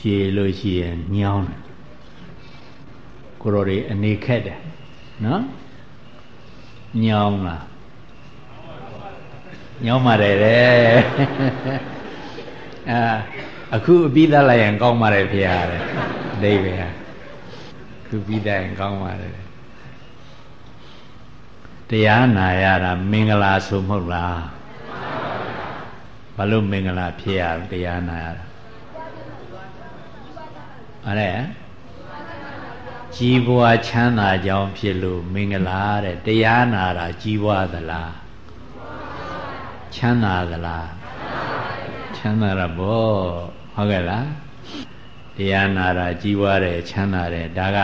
ရှည်လို့ရှိရင်ညောင်းတယ်ကိုရော်တွေအနေခက်တယ်နော်ညောင်းလားညောင်းပါတယ်တဲ့အာအခုအပြီးသားလိုက်ရင်ကောင်းပါတယ်ဖေရတယ်အဓိပ္ပာယ်ခုပြီးသားရင်ကောင်းပါတယ်တရားနာရတာမင်္ဂလာဆိုမဟုတ်လားဘာလို့မင်္ဂလာဖြစ်ရတရားနာရတာ အဲ့ဒါကြီးပွားချမ်းသာကြောင်းဖြစ်လို့မင်္ဂလာတဲ့တရားနာတာကြီးပွားသလားချမ်းသာသလားချမ်းသာရဘောဟုတ်ကဲ့လားတရားနာတာကြီးပွားတယ်ချမ်းသာတယ်ဒါက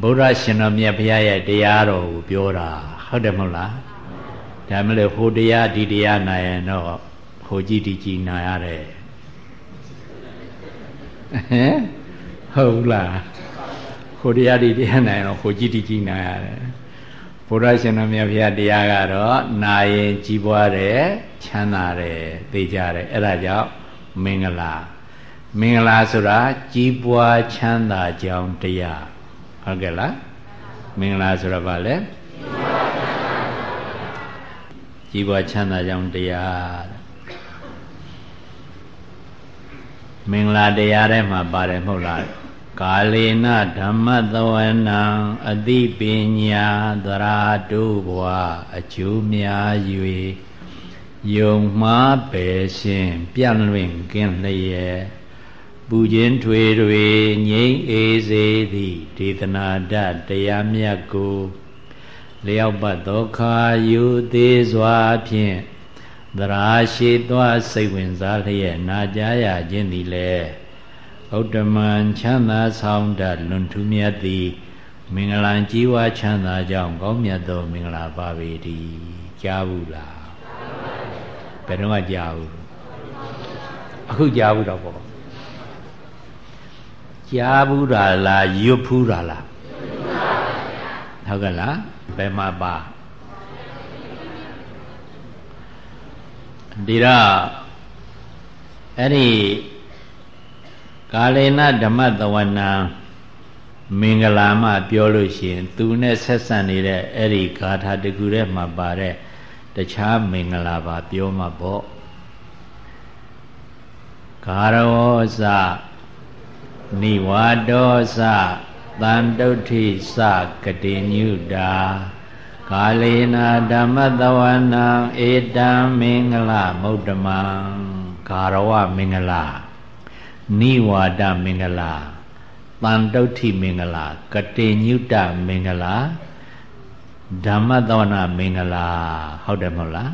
ဗုဒ္ဓရှင်တော်မြတ်ဘုရားရဲ့တရားတော်ကိုပြောတာဟုတ်တယ်မဟုတ်လားဒါမှလည်းဟိုတရားဒီတရားနာရင်တော့ဟိုကြည့်ဒီကြည့်နာရတယ် ဟမ်ဟုတ်လားဟိုတရားဒီတရားနာရင်တော့ဟိုကြည့်ဒီကြည့်နာရတယ်ဘုရားရှင်တော်မြတ်ဘုရားတရားကတော့နာရင်ကြီးပွားတယ်ချမ်းသာတယ်သိကြတယ်အဲ့ဒါကြောင့်မင်္ဂလာမင်္ဂလာဆိုတာကြီးပွားချမ်းသာကြောင်းတရားဟုတ်ကဲ့လားမင်္ဂလာဆိုတာဘာလဲကြီးပွားချမ်းသာကြောင်းတရား မင်္ဂလာတရားထဲမှာပါတယ်မဟုတ်လားကာလေနဓမ္မသဝနံအတိပညာသရာတုဘဝအကျိုးများ၍ယုံမှားပေရှင်ပြန့်လွင့်ကင်းလျက်ပူခြင်းထွေတွေငြိမ့်အေးစေသည့်ဒေသနာတတရားမြတ်ကိုလျောက်ပတ်သောခါယူသေးစွာဖြင့် သရာရှိသွားစိတ်ဝင်စားလျက်နာကြားရခြင်းသည်လေဥတ္တမံချမ်းသာဆောင်တတ်လွန်ထူးမြတ်သည်မင်္ဂလာကြီးဝါချမ်းသာကြောင်းကောင်းမြတ်သောမင်္ဂလာပါပေတည်းကြားဘူးလားဘယ်တော့မှကြားဘူးအခုကြားဘူးတော့ပေါ့ကြားဘူးတာလားရွတ်ဖူးတာလားဟုတ်ကဲ့လားဘယ်မှာပါ ဒီတော့အဲ့ဒီကာလေနဓမ္မတဝနာမင်္ဂလာမှပြောလို့ရှိရင် သူနဲ့ဆက်ဆံနေတဲ့အဲ့ဒီဂါထာတကူထဲမှာပါတဲ့တခြားမင်္ဂလာပါပြောမှာပေါ့ဂါရောစနိဝါဒောစတန်တုဋ္ဌိစကတိညုတာ ကာလေနာဓမ္မတဝနာဧတံမင်္ဂလမௌတမံဂါရဝမင်္ဂလာနိဝါဒမင်္ဂလာတန်တုဋ္ဌိမင်္ဂလာကတိညုတမင်္ဂလာဓမ္မတဝနာမင်္ဂလာဟုတ်တယ်မဟုတ်လား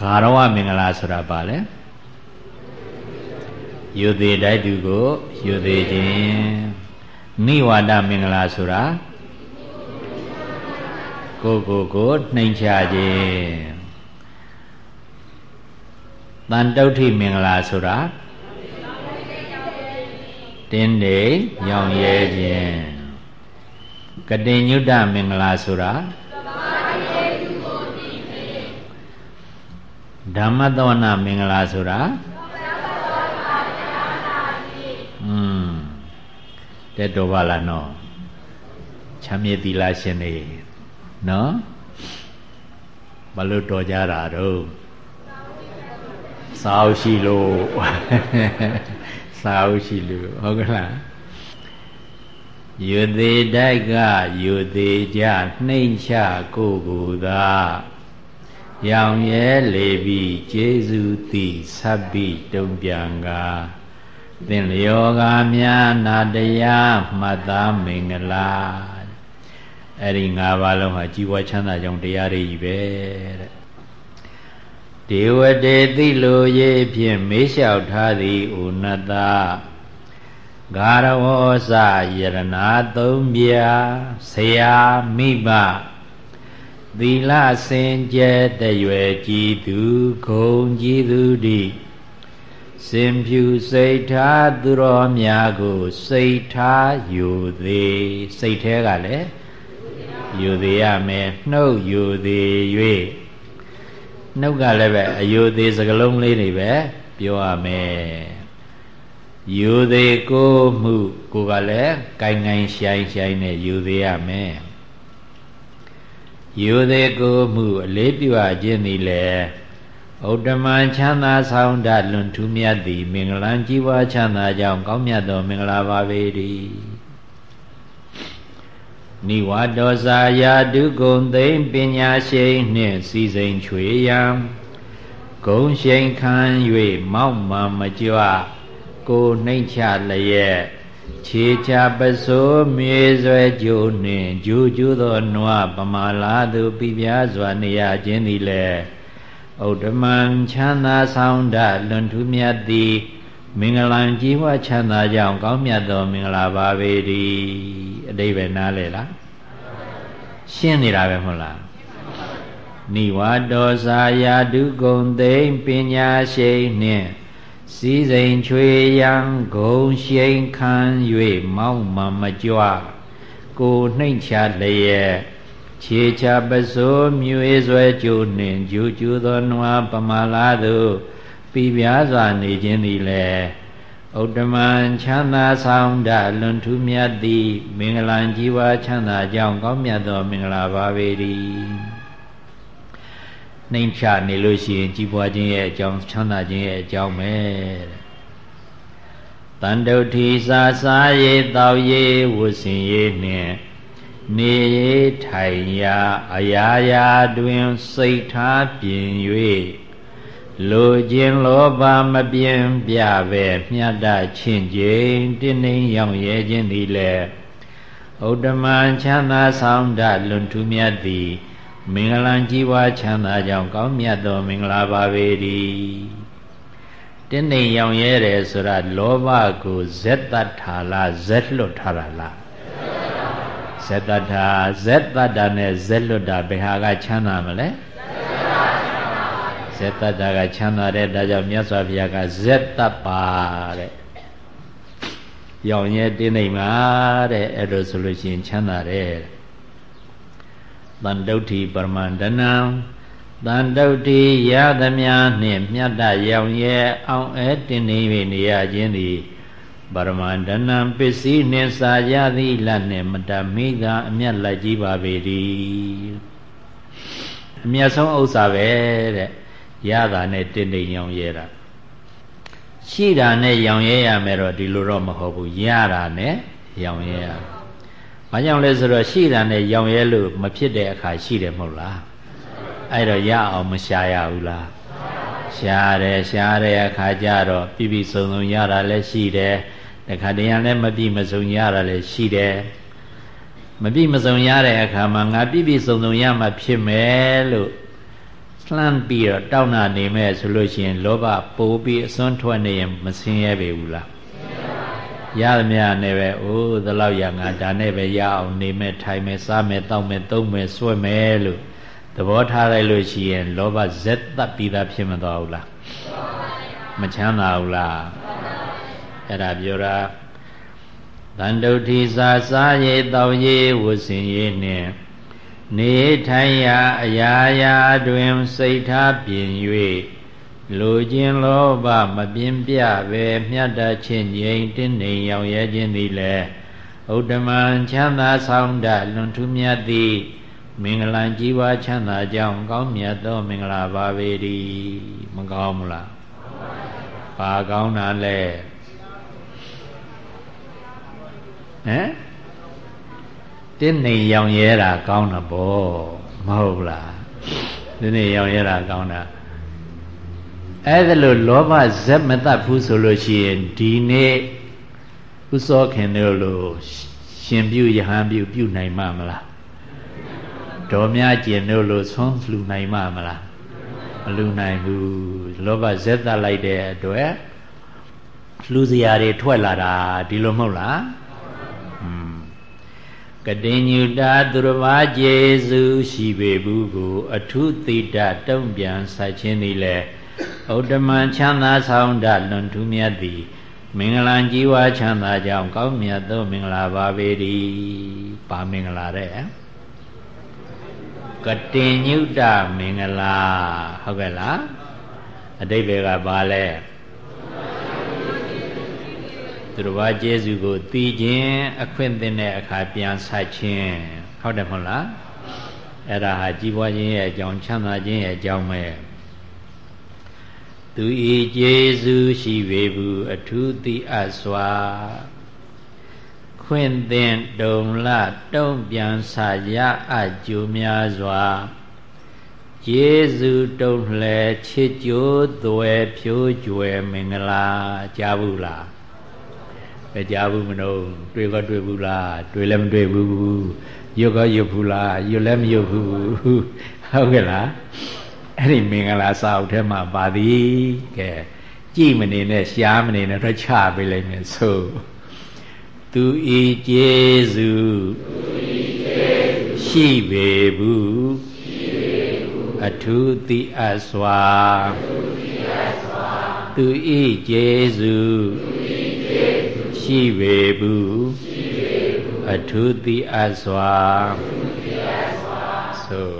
ဂါရဝမင်္ဂလာဆိုတာဘာလဲယူသေးတိုက်သူကိုယူသေးခြင်းနိဝါဒမင်္ဂလာဆိုတာ ကိုကိုကိုနှိမ်ချခြင်းတန်တုဋ္ဌိမင်္ဂလာဆိုတာတင်းနေရောင်ရဲခြင်းကတိညုတမင်္ဂလာဆိုတာဓမ္မသဝနာမင်္ဂလာဆိုတာอืมတဲ့တော်ပါလားနော်ချမ်းမြေသီလရှင်နေ နော်ဘာလို့တော်ကြတာတော့စာအုပ်ရှိလို့စာအုပ်ရှိလို့ဟုတ်ကလားယူသေးတိုက်ကယူသေးကြနှိမ့်ချကိုကိုသာရောင်ရဲလေပြီးကျေးဇူးသည့်ဆပ်ပြီးတုံပြန်ကားသင်လျောကများနာတရားမှတ်သားမင်္ဂလာ အဲ့ဒီ၅ပါးလုံးဟာជីវချမ်းသာကြောင့်တရားတွေကြီးပဲတဲ့ဒေဝတေတိလိုရေးဖြင့်မေးလျှောက်ထားသည်ဥနတဂါရဝောစယရနာသုံးပြဆရာမိဘသီလစင်ကြဲတရွယ်ကြည်သူခုံကြည်သူတိစင်ဖြူစိတ်ထားသူတော်များကိုစိတ်ထားယူသည်စိတ်แท้ကလည်း ယူသေးရမယ်နှုတ်ယူသေး၍နှုတ်ကလည်းပဲအယူသေးစကလုံးလေးတွေပဲပြောရမယ်ယူသေးကိုမှုကိုကလည်းကိုင်ကိုင်ရှိုင်းရှိုင်းနဲ့ယူသေးရမယ်ယူသေးကိုမှုအလေးပြုအပ်ခြင်းသည်လေဥဒ္ဓမံချမ်းသာဆောင်တလွန်ထူးမြတ်သည် မင်္ဂလံကြီးပွားချမ်းသာကြောင်းကောင်းမြတ်သောမင်္ဂလာပါပေ၏ နိဝါဒောဇာယာဒုဂုံသိမ့်ပညာရှိနှင့်စီစိန်ချွေယံဂုံရှိန်ခံ၍မောက်မှမကြွကိုနှိမ့်ချလျက်ခြေချပစိုးမြေဆွဲကြိုးနှင့်ဂျူးကျူးသောနွားပမာလာသူပြပြစွာနေရခြင်းသည်လည်းဥဒ္ဓမံချမ်းသာဆောင်တလွန်ထူးမြတ်သည် မင်္ဂလံကြီးပွားချမ်းသာကြောင်းကောင်းမြတ်သောမင်္ဂလာပါပေ၏အတိဘယ်နားလဲလားရှင်းနေတာပဲမဟုတ်လားနိဝါဒောဇာယာဒုဂုံသိမ့်ပညာရှိနှင့်စည်းစိမ်ချွေရန်ဂုံရှိန်ခံ၍မောင်းမမကြွကိုနှိမ့်ချလျက်ခြေချပစိုးမြွေဆွဲကျိုးနှင့်ဂျူကျူသောနွားပမာလာသို့ ပြပြစွာနေခြင်းသည်လည်းဥတ္တမံချမ်းသာဆောင်တလွန်ထူးမြတ်သည်မင်္ဂလံជីវချမ်းသာကြောင်းကောင်းမြတ်သောမင်္ဂလာပါပေ၏နှိမ့်ချနေလို့ရှိရင် ကြီးပွားခြင်းရဲ့အကြောင်းချမ်းသာခြင်းရဲ့အကြောင်းပဲတဲ့တန်တုဋ္ဌိစာစားရေတောက်ရေဝုစင်ရေနှင့်နေထိုင်ရာအရာရာတွင် စိတ်ထားပြင်၍ လိုခြင်းလောဘမပြင်းပြပဲမြတ်တချင်းချင်းတင်းနှင်းရောင်ရဲခြင်းသည်လည်းဥဒ္ဓမံချမ်းသာဆောင်တလွန်ထူးမြတ်သည်မင်္ဂလံကြီးပွားချမ်းသာကြောင့်ကောင်းမြတ်သောမင်္ဂလာပါပေ၏တင်းနှင်းရောင်ရဲတယ်ဆိုတာလောဘကိုဇက်တတ်ထာလားဇက်လွတ်ထားတာလားဇက်တတ္ထာဇက်တတ္တာနဲ့ဇက်လွတ်တာဘယ်ဟာကချမ်းသာမလဲဇ က်တတ္တာကချမ်းသာတဲ့ဒါကြောင့်မြတ်စွာဘုရားကဇက်တပ္ပါတဲ့ရောင်ရဲတင်းနေမှာတဲ့အဲ့လိုဆိုလို့ရှိရင်ချမ်းသာတယ်တန်တုဋ္ဌိပရမန္တနံတန်တုဋ္ဌိရသမျှနှင့်မြတ်တရောင်ရဲအောင်အဲတင်းနေ၍နေရခြင်းသည်ပရမန္တနံပစ္စည်းနှင့်စာရသည်လနှင့်မတမိကအမျက်လိုက်ကြီးပါပေသည်အမျက်ဆုံးဥစ္စာပဲတဲ့ ရတာနဲ့တင့်တိမ်ရောင်ရဲတာရှိတာနဲ့ရောင်ရဲရမယ်တော့ဒီလိုတော့မဟုတ်ဘူးရတာနဲ့ရောင်ရဲရဘာကြောင့်လဲဆိုတော့ရှိတာနဲ့ရောင်ရဲလို့မဖြစ်တဲ့အခါရှိတယ်မဟုတ်လားအဲ့တော့ရအောင်မရှာရဘူးလားရှားတယ်ရှားတဲ့အခါကျတော့ပြပြစုံစုံရတာလည်းရှိတယ်တခါတည်းရလည်းမပြည့်မစုံရတာလည်းရှိတယ်မပြည့်မစုံရတဲ့အခါမှာငါပြည့်ပြည့်စုံစုံရမှဖြစ်မယ်လို့ လှမ်းပြီးတော့တောင်းနာနေမဲ့ဆိုလို့ရှိရင်လောဘပိုးပြီးအစွန်းထွက်နေရင်မဆင်းရဲပေဘူးလားရသမျှနဲ့ပဲအိုးဒီလောက်ရငါဒါနဲ့ပဲရအောင်နေမဲ့ထိုင်မဲ့စားမဲ့တောက်မဲ့သုံးမဲ့ဆွဲမဲ့လို့သဘောထားလိုက်လို့ရှိရင်လောဘဇက်တက်ပြီးသားဖြစ်မသွားဘူးလားမချမ်းသာဘူးလားအဲ့ဒါပြောတာတန်တုဋ္ဌိစာစားရေတောင်ရေဝဆင်ရေနှင့် နေထိုင်ရာအရာရာတွင် စိတ်ထားပြင်၍လူချင်းလောဘမပြင်းပြပဲမြတ်တချင်းငြိမ်တင်းနေရောင်ရဲခြင်းသည်လည်းဥဒ္ဓမံချမ်းသာဆောင်တလွန်ထူးမြတ်သည်မင်္ဂလံကြီးပွားချမ်းသာကြောင်းကောင်းမြတ်သောမင်္ဂလာပါပေ၏မကောင်းဘူးလားဘာကောင်းတာလဲဟမ် တင်းနေရောင်ရဲတာကောင်းတာပေါ့မဟုတ်လားတင်းနေရောင်ရဲတာကောင်းတာအဲ့ဒါလို့လောဘဇက်မတတ်ဘူးဆိုလို့ရှိရင်ဒီနေ့ဥစောခင်တို့လိုရှင်ပြုယဟန်ပြုပြုနိုင်မှာမလားဒေါ်မြကျင်တို့လိုဆွမ်းလှူနိုင်မှာမလားမလှူနိုင်ဘူးလောဘဇက်တတ်လိုက်တဲ့အတွက်လှူစရာတွေထွက်လာတာဒီလိုမဟုတ်လား ကတိညုတာသူတော်ဘာကျေစုရှိပေဘူးကိုအထုသိတတုံ့ပြန်ဆက်ခြင်းသည်လေဥဒ္ဓမံချမ်းသာဆောင်တလွန်ထူးမြတ်သည် မင်္ဂလာကြီးဝါချမ်းသာကြောင်းကောင်းမြတ်သောမင်္ဂလာပါပေ၏ပါမင်္ဂလာတဲ့ကတိညုတမင်္ဂလာဟုတ်ကဲ့လားအတိဘယ်ကပါလဲ သူတော်ဘာကျေးဇူးကိုသိခြင်းအခွင့်သင်တဲ့အခါပြန်ဆက်ခြင်းဟုတ်တယ်မဟုတ်လားအဲ့ဒါဟာကြီးပွားခြင်းရဲ့အကြောင်းချမ်းသာခြင်းရဲ့အကြောင်းပဲသူဤကျေးဇူးရှိပေဘူးအထူးသိအပ်စွာခွင့်သင်တုံလတုံ့ပြန်ဆာရအကျိုးများစွာကျေးဇူးတုံလှဲချစ်ကြိုးသွဲဖြိုးကြွယ်မင်္ဂလာကြားဘူးလား မကြားဘူးမလို့တွေ့ក៏တွေ့ဘူးလားတွေ့လည်းမတွေ့ဘူးရွတ်ក៏ရွတ်ဘူးလားရွတ်လည်းမရွတ်ဘူးဟုတ်ကဲ့လားအဲ့ဒီမင်္ဂလာစာအုပ်ထဲမှာပါသည်ကဲကြည်မနေနဲ့ရှားမနေနဲ့တော့ချပေးလိုက်မယ်ဆိုသူဤကျေးဇူးရှိပေဘူးအထူးသိအပ်စွာသူဤကျေးဇူး ရှိပေဘူးအထူးသိအပ်စွာဆို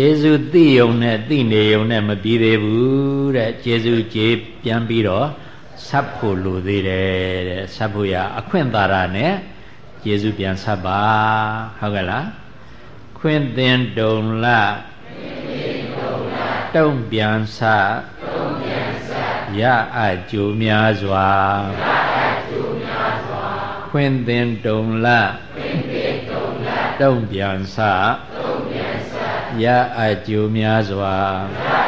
ကျေစုသိယုံနဲ့သိနေယုံနဲ့မပြီးသေးဘူးတဲ့ကျေစုကျေပြန်ပြီးတော့ ဆက်ဖို့လိုသေးတယ်တဲ့ဆက်ဖို့ရအခွင့်သာရနဲ့ကျေစုပြန်ဆက်ပါဟုတ်ကဲ့လားခွင့်သင်တုံလတုံပြန်ဆရအကျိုးများစွာခွင့်သင်တုံလတုံပြန်ဆရအကျိုးများစွာရ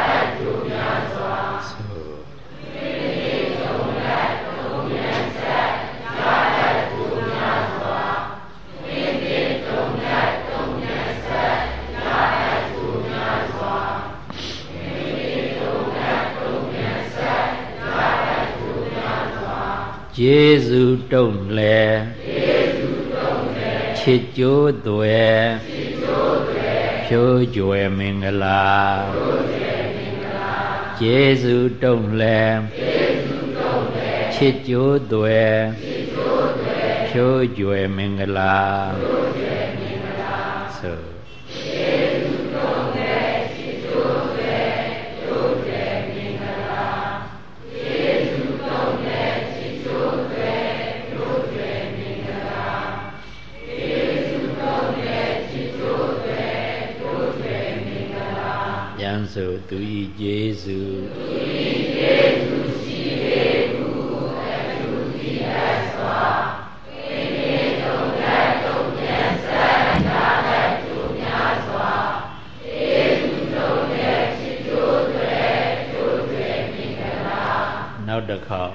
ကျေးဇူးတုံ့လဲကျေးဇူးတုံ့လဲချစ်ကြိုးသွဲချစ်ကြိုးသွဲဖြိုးကြွယ်မင်္ဂလာဖြိုးကြွယ်မင်္ဂလာကျေးဇူးတုံ့လဲကျေးဇူးတုံ့လဲချစ်ကြိုးသွဲချစ်ကြိုးသွဲဖြိုးကြွယ်မင်္ဂလာဖြိုး ဆိုသူဤကျေးဇူးသူဤကျေးဇူးရှိပေဘူးအထုတိယစွာကိလေသုံးရသုံးပြန်ဆက်ရာတဲ့သူများစွာကျေးဇူးလုံးနဲ့ချစ်ကြိုးတွေကျိုးတွေမိဂလာနောက်တစ်ခေါက်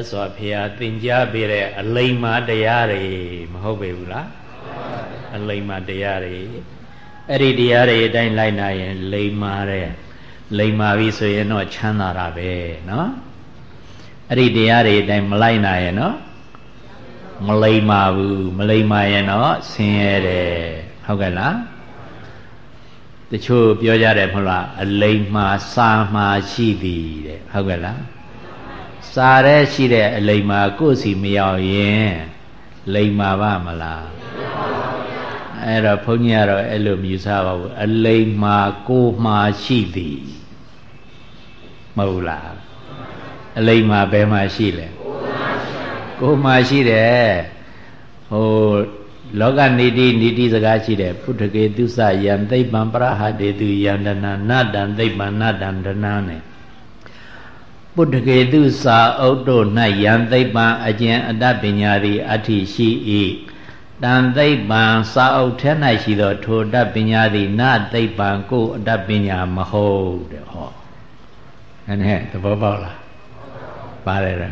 တ်စွာဘုရားသင်ကြားပေးတဲ့အလိမ္မာတရားတွေမဟုတ်ပေဘူးလားအလိမ္မာတရားတွေအဲ့ဒီတရားတွေအတိုင်းလိုက်နာရင်လိမ္မာတဲ့လိမ္မာပြီဆိုရင်တော့ချမ်းသာတာပဲเนาะအဲ့ဒီတရားတွေအတိုင်းမလိုက်နာရင်တော့မလိမ္မာဘူးမလိမ္မာရင်တော့ဆင်းရဲတယ်ဟုတ်ကဲ့လားတချို့ပြောကြတယ်မဟုတ်လားအလိမ္မာစာမာရှိသည်တဲ့ဟုတ်ကဲ့လား စာရဲရှိတဲ့အလိမ္မာကိုယ်စီမရောက်ရင်လိမ္မာပါမလားအဲ့တော့ဘုန်းကြီးကတော့အဲ့လိုမြူဆပါဘူးအလိမ္မာကိုမှာရှိသည်မဟုတ်လားအလိမ္မာဘယ်မှာရှိလဲကိုမှာရှိတယ်ဟိုလောကနေတိနေတိစကားရှိတယ်ပုထကေတုစယံသိပ္ပံပရဟတေတုယန္တနာနတံသိပ္ပံနတံဒနာနဲ့ ပုတ္တကေတုစာအုတ်တို့၌ယံသိပ္ပံအကျဉ်အတ္တပညာသည်အဋ္ဌိရှိ၏တန်သိပ္ပံစာအုတ်ထဲ၌ရှိသောထိုတတ်ပညာသည်နသိပ္ပံကိုအတ္တပညာမဟုတ်တဲ့ဟောအဲ့နဲ့သဘောပေါက်လားပါတယ်ရ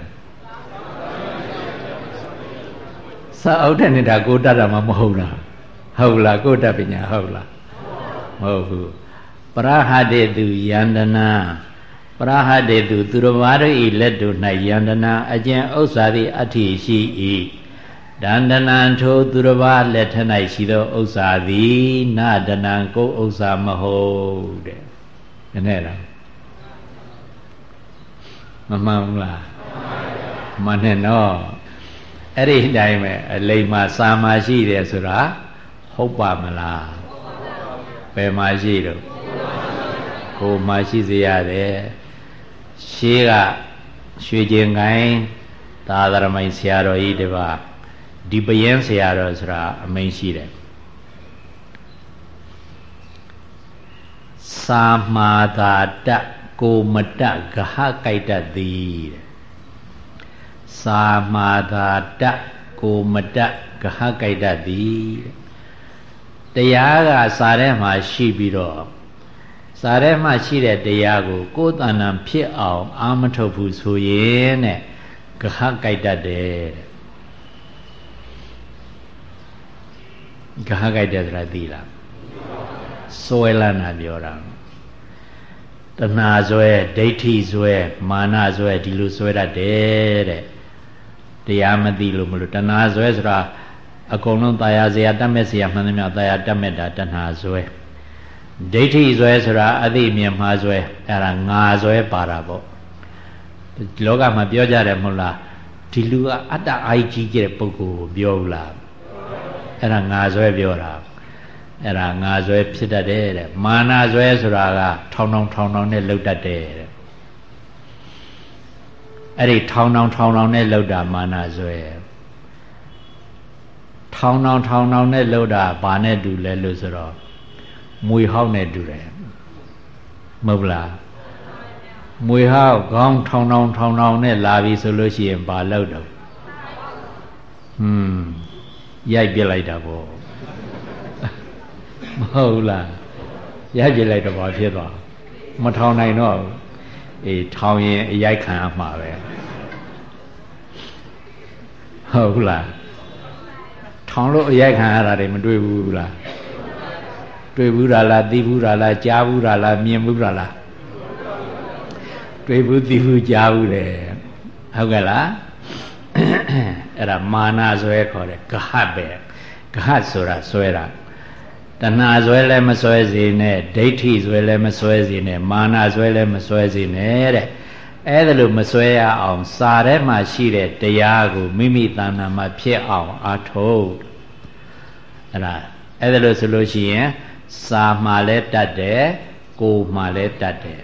စာအုတ်ထဲနေတာကိုတတ်တာမှမဟုတ်လားဟုတ်လားကိုတတ်ပညာဟုတ်လားမဟုတ်ဘူးပရဟတေသူယန္တနာ ပရဟတေတုသူတော်ဘာတို့ဤလက်တို့၌ယန္တနာအကျင့်ဥစ္စာသည်အဋ္ဌိရှိ၏ဒန္တနံထိုသူတော်ဘာလက်ထ၌ရှိသောဥစ္စာသည်နဒနံကိုဥစ္စာမဟုတ်တဲ့နည်းနည်းလားမမှန်ဘူးလားမှန်တယ်နော်အဲ့ဒီအတိုင်းပဲအလိမ္မာစာမရှိတယ်ဆိုတာဟုတ်ပါမလားဘယ်မှာရှိတော့ကိုမှရှိစေရတယ် ရှေးကရွှေကျင်ကိုင်းသာသရမိုင်ဆရာတော်ကြီးတပါဒီပယင်းဆရာတော်ဆိုတာအမိန်ရှိတယ်စာမာသာတကိုမတဂဟကိုက်တတ်သည်တဲ့စာမာသာတကိုမတဂဟကိုက်တတ်သည်တရားကစာထဲမှာရှိပြီးတော့ စာထဲမှာရှိတဲ့တရားကို ကိုယ်တဏ္ဍာဖြစ်အောင်အာမထုတ်ဘူးဆိုရင်တဲ့ဂဟကိုက်တတ်တယ်ဂဟကိုက်တယ်ဆိုတာသိလားစွဲလန်းတာပြောတာတဏှာဇွဲဒိဋ္ဌိဇွဲမာနဇွဲဒီလိုဇွဲတတ်တယ်တဲ့တရားမသိလို့မလို့တဏှာဇွဲဆိုတာအကုန်လုံးတာယာစရာတတ်မဲ့စရာမှန်သမျှတာယာတတ်မဲ့တာတဏှာဇွဲ ဒိဋ္ဌိဇွဲဆိုတာအသိမြင်မှားဇွဲအဲ့ဒါငါဇွဲပါတာပေါ့လောကမှာပြောကြတယ်မဟုတ်လားဒီလူကအတ္တအာကြီးကျတဲ့ပုဂ္ဂိုလ်ကိုပြောဘူးလားအဲ့ဒါငါဇွဲပြောတာအဲ့ဒါငါဇွဲဖြစ်တတ်တယ်တဲ့မာနဇွဲဆိုတာကထောင်ထောင်ထောင်ထောင်နဲ့လှုပ်တတ်တယ်တဲ့အဲ့ဒီထောင်ထောင်ထောင်ထောင်နဲ့လှုပ်တာမာနဇွဲထောင်ထောင်ထောင်ထောင်နဲ့လှုပ်တာဘာနဲ့တူလဲလို့ဆိုတော့ မွေဟောက်နဲ့တူတယ်မဟုတ်လားမွေဟောက်ခေါင်းထောင်ထောင်ထောင်ထောင်နဲ့လာပြီဆိုလို့ရှိရင်ဘာလုပ်တော့ဟွန်းရိုက်ပြလိုက်တာပေါ့မဟုတ်လားရိုက်ပြလိုက်တော့ဘာဖြစ်သွားမထောင်နိုင်တော့အေးထောင်ရင်အရိုက်ခံရမှာပဲဟုတ်လားထောင်လို့အရိုက်ခံရတာတွေမတွေ့ဘူးလား တွေ့ဘူးလားလားသိဘူးလားလားကြားဘူးလားလားမြင်ဘူးလားလားတွေ့ဘူးသိဘူးကြားဘူးတယ်ဟုတ်ကဲ့လားအဲ့ဒါမာနဇွဲခေါ်တယ်ဂဟတ်ပဲဂဟတ်ဆိုတာဇွဲတာတဏှာဇွဲလည်းမဆွဲစေနဲ့ဒိဋ္ဌိဇွဲလည်းမဆွဲစေနဲ့မာနဇွဲလည်းမဆွဲစေနဲ့တဲ့အဲ့ဒါလို့မဆွဲရအောင်စာထဲမှာရှိတဲ့တရားကိုမိမိတဏ္ဍာမှာဖြစ်အောင်အားထုတ်အဲ့ဒါအဲ့ဒါလို့ဆိုလို့ရှိရင် စာမှာလည်းတတ်တယ်ကိုမှာလည်းတတ်တယ်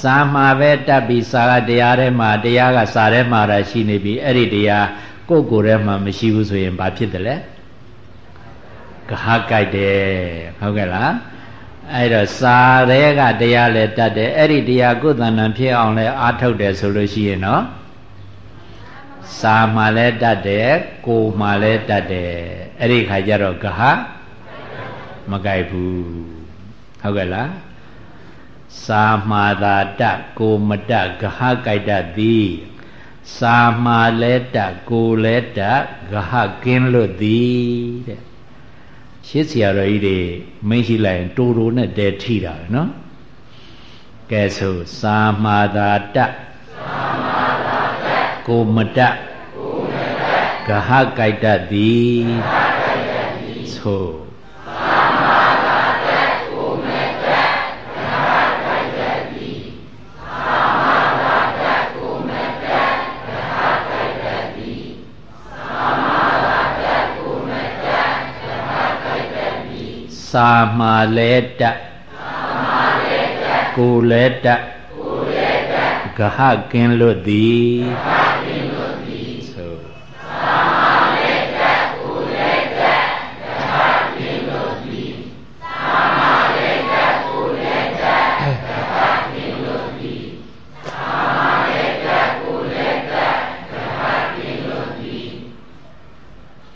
စာမှာပဲတတ်ပြီးစာကတရားထဲမှာတရားကစာထဲမှာတာရှိနေပြီအဲ့ဒီတရားကိုယ်ကိုယ်ထဲမှာမရှိဘူးဆိုရင်ဘာဖြစ်တယ်လဲကဟကြိုက်တယ်ဟုတ်ကဲ့လားအဲ့တော့စာတွေကတရားလဲတတ်တယ်အဲ့ဒီတရားကိုယ်တဏ္ဍာဖြစ်အောင်လဲအားထုတ်တယ်ဆိုလို့ရှိရင်နော်စာမှလည်းတတ်တယ်ကိုယ်မှလည်းတတ်တယ်အဲ့ဒီခါကျတော့ကဟ မကြိုက်ဘူးဟုတ်ကဲ့လားစာမှာသာတတ်ကိုမတတ်ဂဟကြိုက်တတ်သည်စာမှာလဲတတ်ကိုလဲတတ်ဂဟကင်းလွတ်သည်တဲ့ရှစ်ဆရာတော်ကြီးတွေမင်းရှိလိုက်ရင်တူတူနဲ့တဲထိတာပဲနော်ကဲဆိုစာမာသာတစာမာသာတကိုမတကိုမတဂဟကိုက်တသည်ဂဟကိုက်တသည်ဆိုစာမာသာတကိုမတဂဟကိုက်တသည်စာမာသာတကိုမတဂဟကိုက်တသည်စာမာသာတကိုမတ စာမာလဲတစာမာလဲတကိုလဲတကိုလဲတဂဟကင်းလွတ်သည်ဂဟ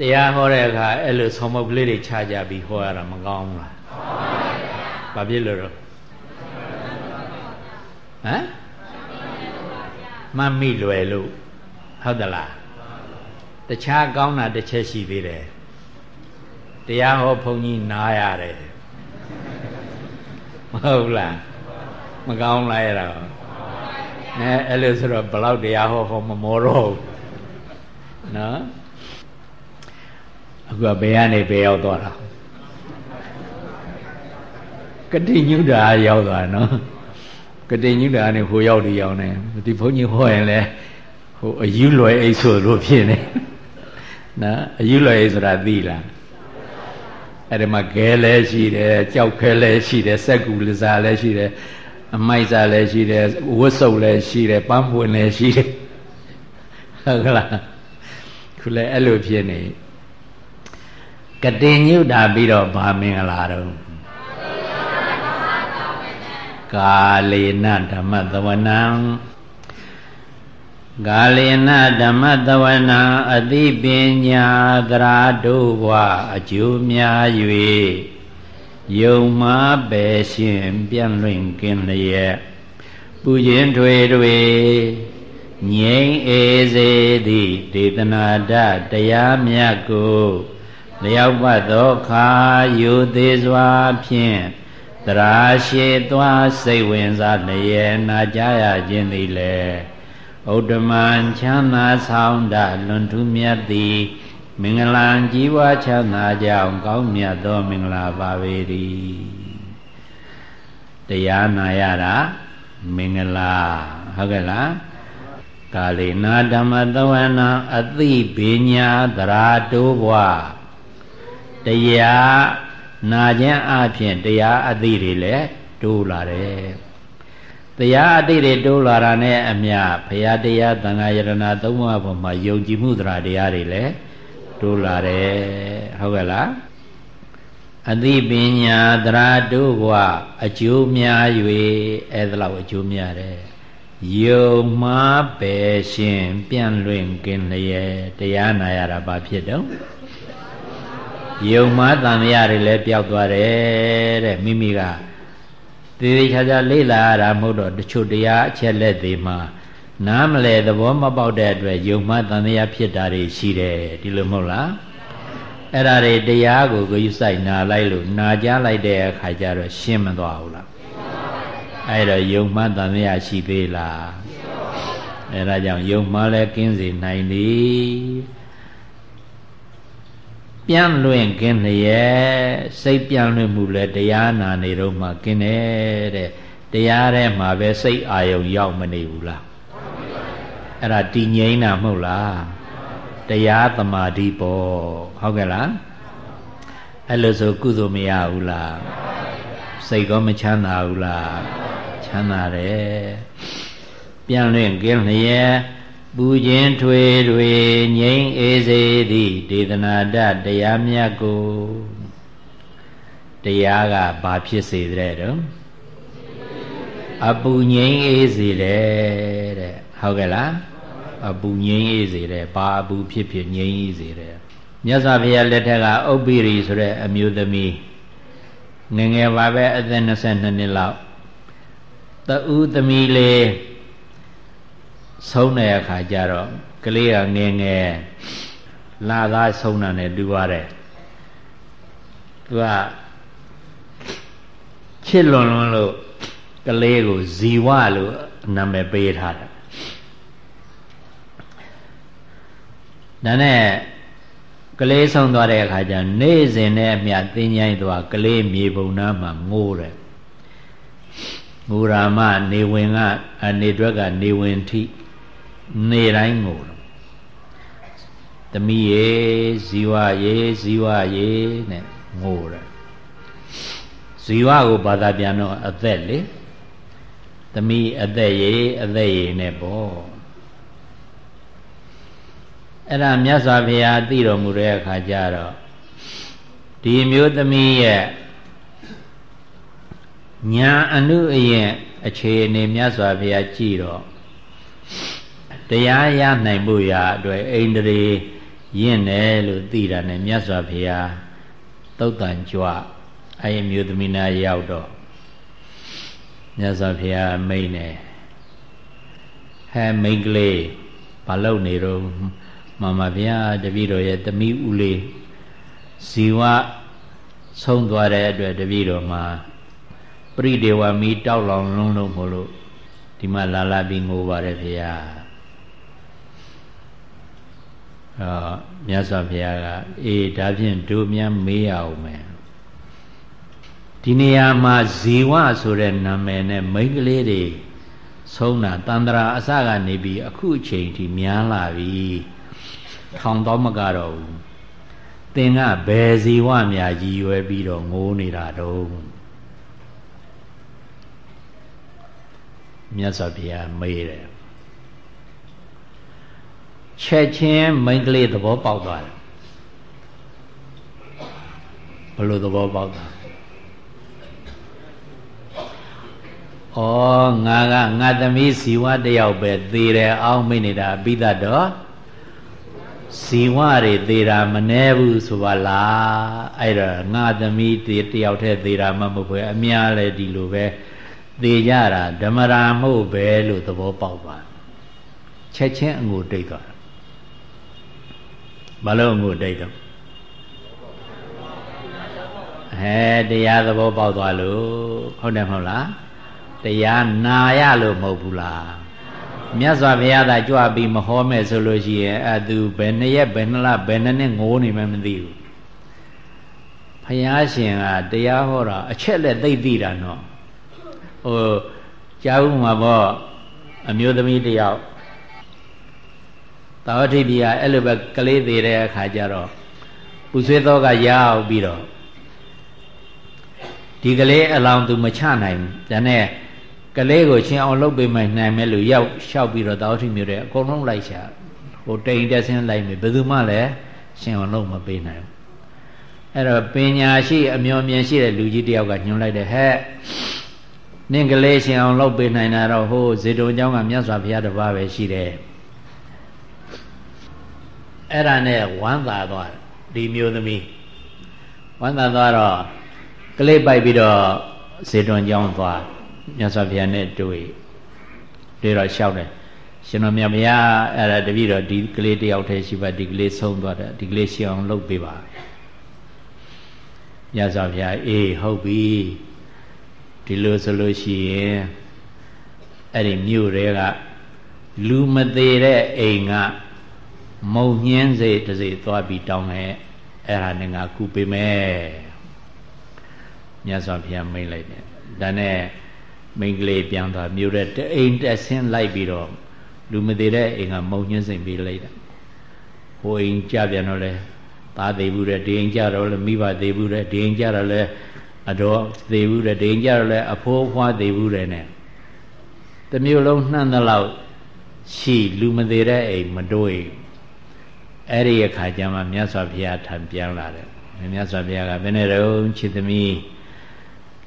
တရားဟောတဲ့အခါအဲ့လိုဆောင်းမုတ်ကလေးတွေခြားကြပြီးဟောရတာမကောင်းဘူးလားဘာဖြစ်လို့တော့ဟမ်မမိလွယ်လို့ဟုတ်သလားတခြားကောင်းတာတစ်ချက်ရှိသေးတယ်တရားဟောဘုန်းကြီးနားရတယ်မဟုတ်လားမကောင်းလားအဲ့ဒါအဲအဲ့လိုဆိုတော့ဘလောက်တရားဟောဟောမမောတော့ဘူးနော် အခုကဘယ်ကနေဘယ်ရောက်သွားတာကတိညုတာရောက်သွားနော်ကတိညုတာကနေဟိုရောက်ဒီရောက်နေဒီဘုန်းကြီးဟောရင်လဲဟိုအယူလွယ်အိတ်ဆိုလို့ဖြစ်နေနော်အယူလွယ်အိတ်ဆိုတာသိလားအဲ့ဒီမှာခဲလဲရှိတယ်ကြောက်ခဲလဲရှိတယ်စက်ကူလစားလဲရှိတယ်အမိုက်စားလဲရှိတယ်ဝတ်စုပ်လဲရှိတယ်ပန်းပွင့်လဲရှိတယ်ဟုတ်ကလားခုလဲအဲ့လိုဖြစ်နေ ကတိညုတာပြီးတော့ဗာမင်္ဂလာတော့ကာလေနဓမ္မသဝနံကာလေနဓမ္မသဝနံအသိပညာသရာတို့ဘဝအကျိုးများ၍ယုံမာပဲရှင်ပြန့်လွင်ကင်းလျက်ပူခြင်းထွေတွေငြိမ့်အေစေသည့်ဒေသနာတတရားမြတ်ကို လျောက်ပတ်သောခါယူသေးစွာဖြင့်တရာရှိသွားစိတ်ဝင်စားလျက်နာကြရခြင်းသည်လေဥဒ္ဓမံချမ်းသာဆောင်တလွန်ထူးမြတ်သည် မင်္ဂလာကြီးပွားချမ်းသာကြောင်းကောင်းမြတ်သောမင်္ဂလာပါပေ၏တရားနာရတာမင်္ဂလာဟုတ်ကဲ့လားကာလေနာဓမ္မတဝနာအသိပညာသရာတိုးဘွား တရားနာခြင်းအပြင်တရားအသိတွေလည်းတိုးလာတယ်တရားအသိတွေတိုးလာတာနဲ့အမျှဘုရားတရားသံဃာယရဏသုံးပါးပေါ်မှာယုံကြည်မှုသရာတရားတွေလည်းတိုးလာတယ်ဟုတ်ကဲ့လားအသိပညာသရာတို့ဘဝအကျိုးများ၍အဲ့ဒါလောက်အကျိုးများတယ်ယုံမှားပဲရှင် ပြန့်လွင့်ကင်းလျက်တရားနာရတာဘာဖြစ်တော့ ယုံမှားတန်မြရတွေလည်းပျောက်သွားတယ်တဲ့မိမိကသေသေးချာချာလေ့လာရတာမဟုတ်တော့တချို့တရားအချက်လက်တွေမှာနားမလဲသဘောမပေါက်တဲ့အတွက်ယုံမှားတန်မြရဖြစ်တာတွေရှိတယ်ဒီလိုမဟုတ်လားအဲ့ဒါတွေတရားကိုကိုယူဆိုင်နာလိုက်လို့နာကြားလိုက်တဲ့အခါကျတော့ရှင်းမသွားဘူးလားအဲ့တော့ယုံမှားတန်မြရရှိသေးလားအဲ့ဒါကြောင့်ယုံမှားလဲကင်းစေနိုင်သည် ပြန့်လွင့်ကင်းလျက်စိတ်ပြန့်လွင့်မှုလဲတရားနာနေတော့မှကင်းတယ်တဲ့တရားထဲမှာပဲစိတ်အာယုံရောက်မနေဘူးလားအဲ့ဒါတည်ငြိမ်းတာမဟုတ်လားတရားသမာဓိပေါ့ဟုတ်ကဲ့လားအဲ့လိုဆိုကုသိုလ်မရဘူးလားစိတ်ကောမချမ်းသာဘူးလားချမ်းသာတယ်ပြန့်လွင့်ကင်းလျက် ပူခြင်းထွေတွေငြိမ်းအေးစေသည့်ဒေသနာတတရားမြတ်ကိုတရားကဘာဖြစ်စေတဲ့တော့အပူငြိမ်းအေးစေတယ်တဲ့ဟုတ်ကဲ့လားအပူငြိမ်းအေးစေတယ်ဘာအပူဖြစ်ဖြစ်ငြိမ်းအေးစေတယ်မြတ်စွာဘုရားလက်ထက်ကဥပ္ပိရိဆိုတဲ့အမျိုးသမီးငငယ်ပါပဲအသက်22နှစ်လောက်တူသမီးလေး ဆုံးတဲ့အခါကျတော့ကလေးကငယ်ငယ်လာသားဆုံးတာနဲ့တူပါတယ်သူကချစ်လွန်လွန်းလို့ကလေးကိုဇီဝလို့နာမည်ပေးထားတယ်ဒါနဲ့ကလေးဆုံးသွားတဲ့အခါကျနေ့စဉ်နဲ့အမျှသင်ញိုင်းသွားကလေးမြေပုံနာမှာငိုးတယ်ငိုရာမနေဝင်ကအနေတွက်ကနေဝင်ထိ နေတိုင်းငိုတော့သမီးရေဇီဝရေဇီဝရေနဲ့ငိုတယ်ဇီဝကိုဘာသာပြန်တော့အသက်လေသမီးအသက်ရေအသက်ရေနဲ့ပေါ့အဲ့ဒါမြတ်စွာဘုရားသိတော်မူတဲ့အခါကျတော့ဒီမျိုးသမီးရဲ့ညာအနုအရင်အခြေအနေမြတ်စွာဘုရားကြည့်တော့ တရားရနိုင်ဖို့ရာအတွက်အိန္ဒြေရင့်တယ်လို့သိတာနဲ့မြတ်စွာဘုရားသုတ်တန်ကြွအဲ့မျိုးသမီးနာရောက်တော့မြတ်စွာဘုရားမိန်တယ်ဟဲမိန်ကလေးဘာလုပ်နေတော့မမဘုရားတပည့်တော်ရဲ့သမီးဦးလေးဇီဝဆုံးသွားတဲ့အတွက်တပည့်တော်မှာပရိဒေဝမီတောက်လောင်လုံးလုံးမလို့ဒီမှာလာလာပြီးငိုပါတယ်ဖေ ရအော်မြတ်စွာဘုရားကအေးဒါဖြင့်တို့မြတ်မေးရအောင်မယ်ဒီနေရာမှာဇီဝဆိုတဲ့နာမည်နဲ့မိန်းကလေးတွေဆုံးတာတန္တရာအစကနေပြီးအခုအချိန်ထိများလာပြီထောင်တော့မကတော့ဘူးသင်ကဘယ်ဇီဝများရည်ရွယ်ပြီးတော့ငိုးနေတာတော့မြတ်စွာဘုရားမေးတယ် ချက်ချင်းမိန်းကလေးသဘောပေါက်သွားတယ်ဘလို့သဘောပေါက်တာဩငါကငါသမီးဇီဝတယောက်ပဲသေတယ်အောင်းမိနေတာပြီးတော့ဇီဝတွေသေတာမနှဲဘူးဆိုပါလားအဲ့တော့ငါသမီးတယောက်တည်းသေတာမှမဟုတ်ဘူးအများလည်းဒီလိုပဲသေကြတာဓမ္မရာမဟုတ်ပဲလို့သဘောပေါက်ပါချက်ချင်းအငိုတိတ်သွား ဘာလို့အငိုတိတ်တော့အဲတရားသဘောပေါက်သွားလို့ဟုတ်တယ်မဟုတ်လားတရားနာရလို့မဟုတ်ဘူးလားမြတ်စွာဘုရားသာကြွပြီးမဟောမဲ့ဆိုလို့ရှိရင်အဲသူဘယ်နှစ်ရက်ဘယ်နှစ်လဘယ်နှစ်နှစ်ငိုးနေမှမသိဘူးဘုရားရှင်ကတရားဟောတာအချက်လက်သိသိတာနော်ဟိုကြားဦးမှာပေါ့အမျိုးသမီးတယောက် သာဝတိပြည်ကအဲ့လိုပဲကလေးသေးတဲ့အခါကျတော့ပူဆွေးတော့ကရောက်ပြီးတော့ဒီကလေးအလောင်းသူမချနိုင်ဘူးဒါနဲ့ကလေးကိုချင်းအောင်လုပ်ပေးမှနိုင်မယ်လို့ရောက်လျှောက်ပြီးတော့တာဝတိမြို့တဲ့အကုန်လုံးလိုက်ရှာဟိုတိန်တက်ဆင်းလိုက်မယ်ဘယ်သူမှလည်းရှင်အောင်လုပ်မပေးနိုင်ဘူးအဲ့တော့ပညာရှိအမျော်မြင်ရှိတဲ့လူကြီးတယောက်ကညွှန်လိုက်တယ်ဟဲ့နင့်ကလေးရှင်အောင်လုပ်ပေးနိုင်တာတော့ဟိုဇေတုံเจ้าကမြတ်စွာဘုရားတပါးပဲရှိတယ် အဲ့ဒါနဲ့ဝမ်းသာသွားဒီမျိုးသမီးဝမ်းသာသွားတော့ကလေးပိုက်ပြီးတော့ဇေတွန်ကျောင်းသွားမြတ်စွာဘုရားနဲ့တွေ့တွေ့တော့လျှောက်တယ်ရှင်တော်မြတ်ဘုရားအဲ့ဒါတပည့်တော်ဒီကလေးတယောက်တည်းရှိပါဒီကလေးဆုံးသွားတယ်ဒီကလေးရှင်အောင်လုပ်ပေးပါမြတ်စွာဘုရားအေးဟုတ်ပြီဒီလိုဆိုလို့ရှိရင်အဲ့ဒီမြို့တွေကလူမသေးတဲ့အိမ်က မုံညင်းစေတစေသွားပြီးတောင်းတယ်အဲ့ဒါနဲ့ငါကူပေးမယ်မြတ်စွာဘုရားမိန့်လိုက်တယ်ဒါနဲ့မိန်းကလေးပြန်သွားမြို့တဲ့တအိမ်တက်ဆင်းလိုက်ပြီးတော့လူမသေးတဲ့အိမ်ကမုံညင်းစိမ်ပေးလိုက်တာဟိုအိမ်ကြပြန်တော့လဲသားသေးဘူးတဲ့ဒီအိမ်ကြတော့လဲမိဘသေးဘူးတဲ့ဒီအိမ်ကြတော့လဲအတော်သေးဘူးတဲ့ဒီအိမ်ကြတော့လဲအဖိုးအဖွားသေးဘူးတဲ့နဲ့တမျိုးလုံးနှံ့တဲ့လောက်ရှိလူမသေးတဲ့အိမ်မတွေးအဲ့ ဒီအခါကျမှမြတ်စွာဘုရားထံပြန်လာတယ်မြတ်စွာဘုရားကဘယ်နဲ့တော့ချစ်သမီး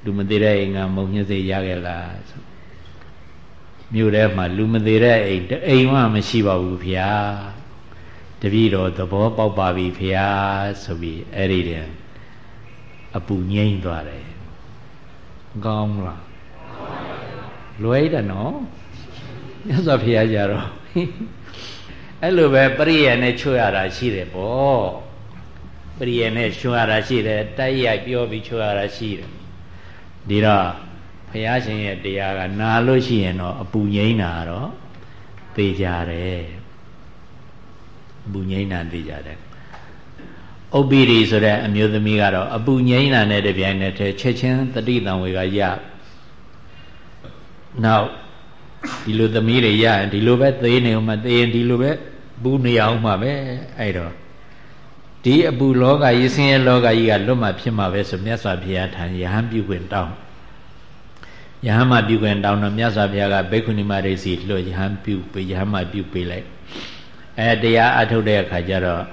လူမသေးတဲ့အိမ်ကမုံညစ်စေရခဲ့လားမြို့ထဲမှာလူမသေးတဲ့အိမ်တအိမ်မှမရှိပါဘူးဖျားတပည့်တော်သဘောပေါက်ပါပြီဖျားဆိုပြီးအဲ့ဒီတဲ့အပူငိမ့်သွားတယ်ကောင်းလားလွယ်တယ်နော်မြတ်စွာဘုရားကြတော့ အဲ့လိုပဲပရိယေနဲ့ချွတ်ရတာရှိတယ်ပေါ့ပရိယေနဲ့ချွတ်ရတာရှိတယ်တိုက်ရိုက်ပြောပြီးချွတ်ရတာရှိတယ်ဒီတော့ဘုရားရှင်ရဲ့တရားကနာလို့ရှိရင်တော့အပူငိမ့်တာတော့သိကြတယ်အပူငိမ့်တာသိကြတယ်ဥပ္ပိရိဆိုတဲ့အမျိုးသမီးကတော့အပူငိမ့်တာနဲ့တပြိုင်နက်တည်းချက်ချင်းတတိတံဝေကရနောက် ဒီလိုသမီးတွေရရင်ဒီလိုပဲသေးနေအောင်မသေးရင်ဒီလိုပဲဘူးနေအောင်မှာပဲအဲ့တော့ဒီအပူလောကကြီးဆင်းရဲလောကကြီးကလွတ်မှဖြစ်မှာပဲဆိုမြတ်စွာဘုရားထံယဟန်ပြုခွင့်တောင်းယဟန်မပြုခွင့်တောင်းတော့မြတ်စွာဘုရားကဘိက္ခုနီမရိစီလွှတ်ယဟန်ပြုပေးယဟန်မပြုပေးလိုက်အဲတရားအထုတ်တဲ့အခါကျတော့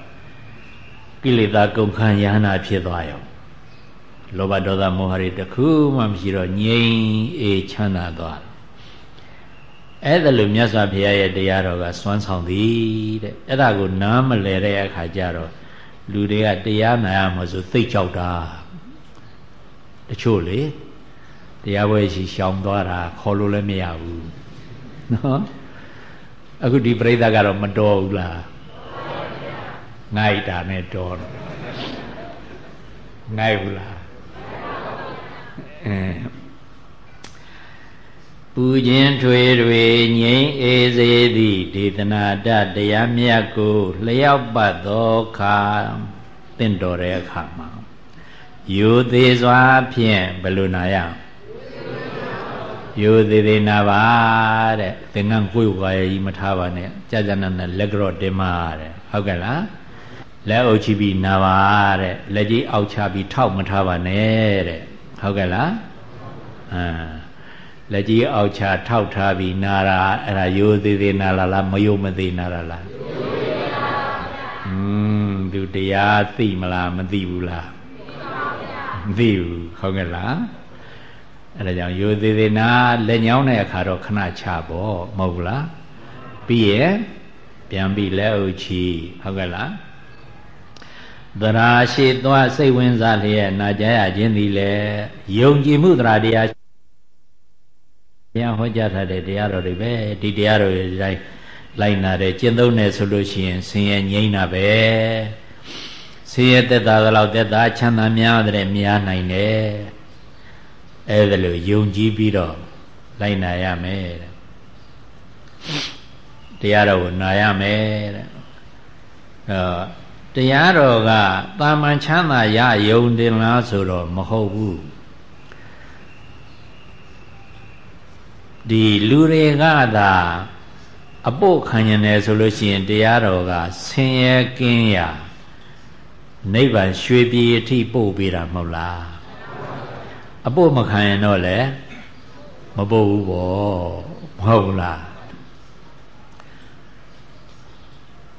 ကိလေသာကုန်ခံယဟနာဖြစ်သွားရောလောဘဒေါသမောဟတွေတခုမှမရှိတော့ငြိမ်းအေးချမ်းသာသွား အဲ့ဒါလိုမြတ်စွာဘုရားရဲ့တရားတော်ကစွမ်းဆောင်သည်တဲ့အဲ့ဒါကိုနားမလဲတဲ့အခါကျတော့လူတွေကတရားနာရမှာဆိုသိကြောက်တာတချို့လေတရားပွဲရှိရှောင်သွားတာခေါ်လို့လည်းမရဘူးနော်အခုဒီပြိဿကတော့မတော်ဘူးလားငိုက်တာနဲ့တော်ငိုက်ဘူးလားအဲ ပူခြင်းထွေတွေငြိမ်းအေးစေသည့်ဒေသနာတတရားမြတ်ကိုလျှောက်ပတ်သောခါတင့်တော်တဲ့အခါမှာယူသေးစွာဖြင့်ဘယ်လိုနာရယူသေးသေးနာပါတဲ့သင်္ကန်းကိုယ်ဝါရကြီးမထားပါနဲ့ကြာကြာနာနာလက်ကြော့တင်ပါတဲ့ဟုတ်ကဲ့လားလက်အုပ်ချပြီးနာပါတဲ့လက်ကြီးအောက်ချပြီးထောက်မထားပါနဲ့တဲ့ဟုတ်ကဲ့လားအာ လက်ကြီးအောက်ချထောက်ထားပြီးနာတာအဲ့ဒါရိုးသေးသေးနာလာလားမယုံမသေးနာလာလားอืมသူတရားသိမလားမသိဘူးလားမသိဘူးဟုတ်ကဲ့လားအဲ့ဒါကြောင့်ရိုးသေးသေးနာလက်ညောင်းတဲ့အခါတော့ခဏချပေါ့မဟုတ်ဘူးလားပြီးရဲ့ပြန်ပြီးလက်အုပ်ချီဟုတ်ကဲ့လားသရာရှိသွားစိတ်ဝင်စားလျက်နာကြရခြင်းသည်လေယုံကြည်မှုသရာတရားဘု ရားဟောကြားထားတဲ့တရားတော်တွေပဲဒီတရားတော်တွေတိုင်းလိုက်နာတယ်ကျင့်သုံးတယ်ဆိုလို့ရှိရင်ဆင်းရဲငြိမ်းတာပဲဆင်းရဲသက်သာသလောက်သက်သာချမ်းသာများတဲ့များနိုင်တယ်အဲဒါလို့ယုံကြည်ပြီးတော့လိုက်နာရမယ်တဲ့တရားတော်ကိုနာရမယ်တဲ့အဲတရားတော်ကတာမန်ချမ်းသာရယုံတယ်လားဆိုတော့မဟုတ်ဘူး ဒီလူတွေကသာအပုတ်ခံရင်တယ်ဆိုလို့ရှိရင်တရားတော်ကဆင်းရဲကင်းရာနိဗ္ဗာန်ရွှေပြည်အထိပို့ပေးတာမဟုတ်လားအပုတ်မခံရင်တော့လည်းမပို့ဘူးပေါ့မဟုတ်လား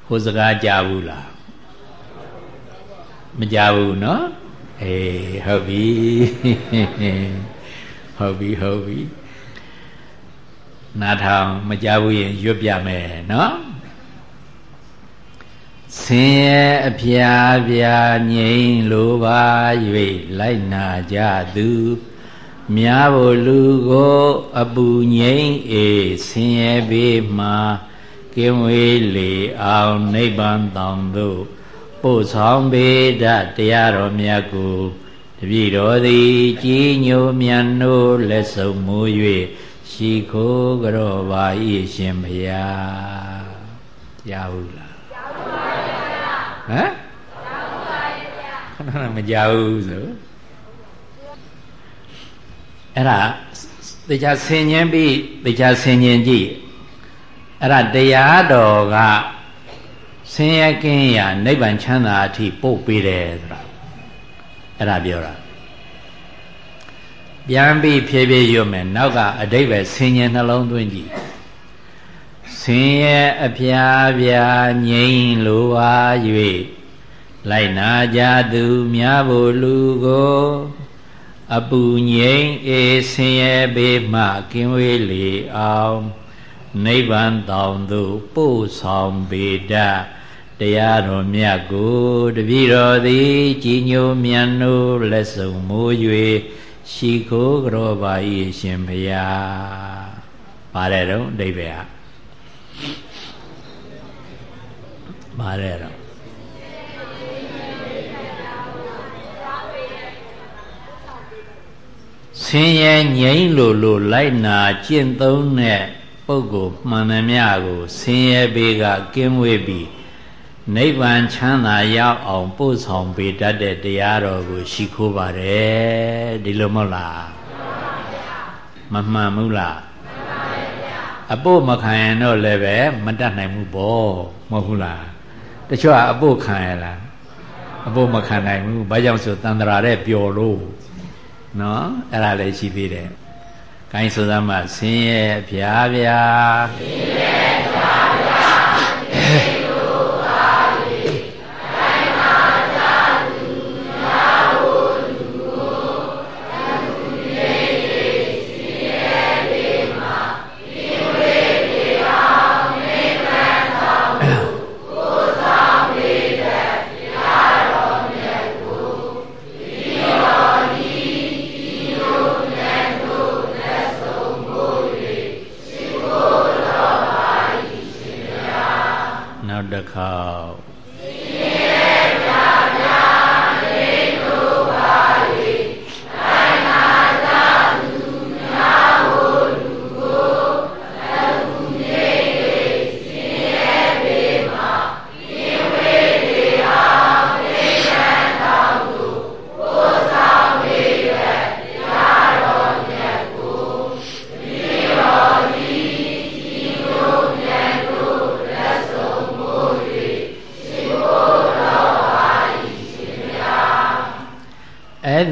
ဟိုစကားကြဘူးလားမကြဘူးเนาะအေးဟုတ်ပြီဟုတ်ပြီဟုတ်ပြီ နားထောင်မကြဘူးရင်ရွတ်ပြမယ်နော်ဆင်းရဲအပြာပြာငြိမ်လိုပါ၍လိုက်နာကြသူများဖို့လူကိုအပူငြိမ်အေဆင်းရဲပေမှာကင်းဝေးလေအောင်နိဗ္ဗာန်တောင်သို့ပို့ဆောင်ပေတတ်တရားတော်မြတ်ကိုတပည့်တော်သည်ကြီးညိုမြတ်နိုးလက်ဆုံမိုး၍ ရှိခိုးကြောပါ၏ရှင်ဘုရားရဘူးလားရပါပါဘုရားဟမ်ရပါပါဘုရားခဏမကြဘူးဆိုအဲ့ဒါတရားဆင်ញင်းပြီးတရားဆင်ញင်းကြည့်အဲ့ဒါတရားတော်ကဆင်းရဲကင်းရာနိဗ္ဗာန်ချမ်းသာအထိပို့ပေးတယ်ဆိုတာအဲ့ဒါပြောတာ ပြန်ပြီးဖြည်းဖြည်းရွတ်မယ်နောက်ကအတိတ်ပဲဆင်ញင်နှလုံးသွင်းကြည့်ဆင်းရဲအဖျားပြာငြိမ်းလိုပါ၍လိုက်နာကြသူများဖို့လူကိုအပူငြိမ်းအေးဆင်းရဲပေမှကင်းဝေးလေအောင်နိဗ္ဗာန်တောင်သို့ပို့ဆောင်ပေတတ်တရားတော်မြတ်ကိုတပည့်တော်သည်ကြည်ညိုမြတ်နိုးလက်ဆုံမိုး၍ ရှိခိုးကြောပါ၏ရှင်ဘုရားပါတယ်တော့အဓိပ္ပာယ်ပါတယ်တော့ဆင်းရဲငြိမ့်လို့လို့လိုက်နာကျင့်သုံးတဲ့ပုဂ္ဂိုလ်မှန်သမျှကိုဆင်းရဲဘေးကကင်းဝေးပြီး နိဗ္ဗာန်ချမ်းသာရောက်အောင်ပို့ဆောင်ပေးတတ်တဲ့တရားတော်ကိုရှိခိုးပါတယ်ဒီလိုမဟုတ်လားမမှန်ဘူးလားအပို့မခံရင်တော့လည်းပဲမတတ်နိုင်ဘူးပေါ့မဟုတ်ဘူးလားတချို့ကအပို့ခံရလားအပို့မခံနိုင်ဘူးဘာကြောင့်ဆိုတန်ត្រာတဲ့ပျော်လို့နော်အဲ့ဒါလည်းရှိသေးတယ်။ကိုင်းဆိုသမှာဆင်းရဲဖြာဖြာဆင်းရဲ တစ်ခေါက်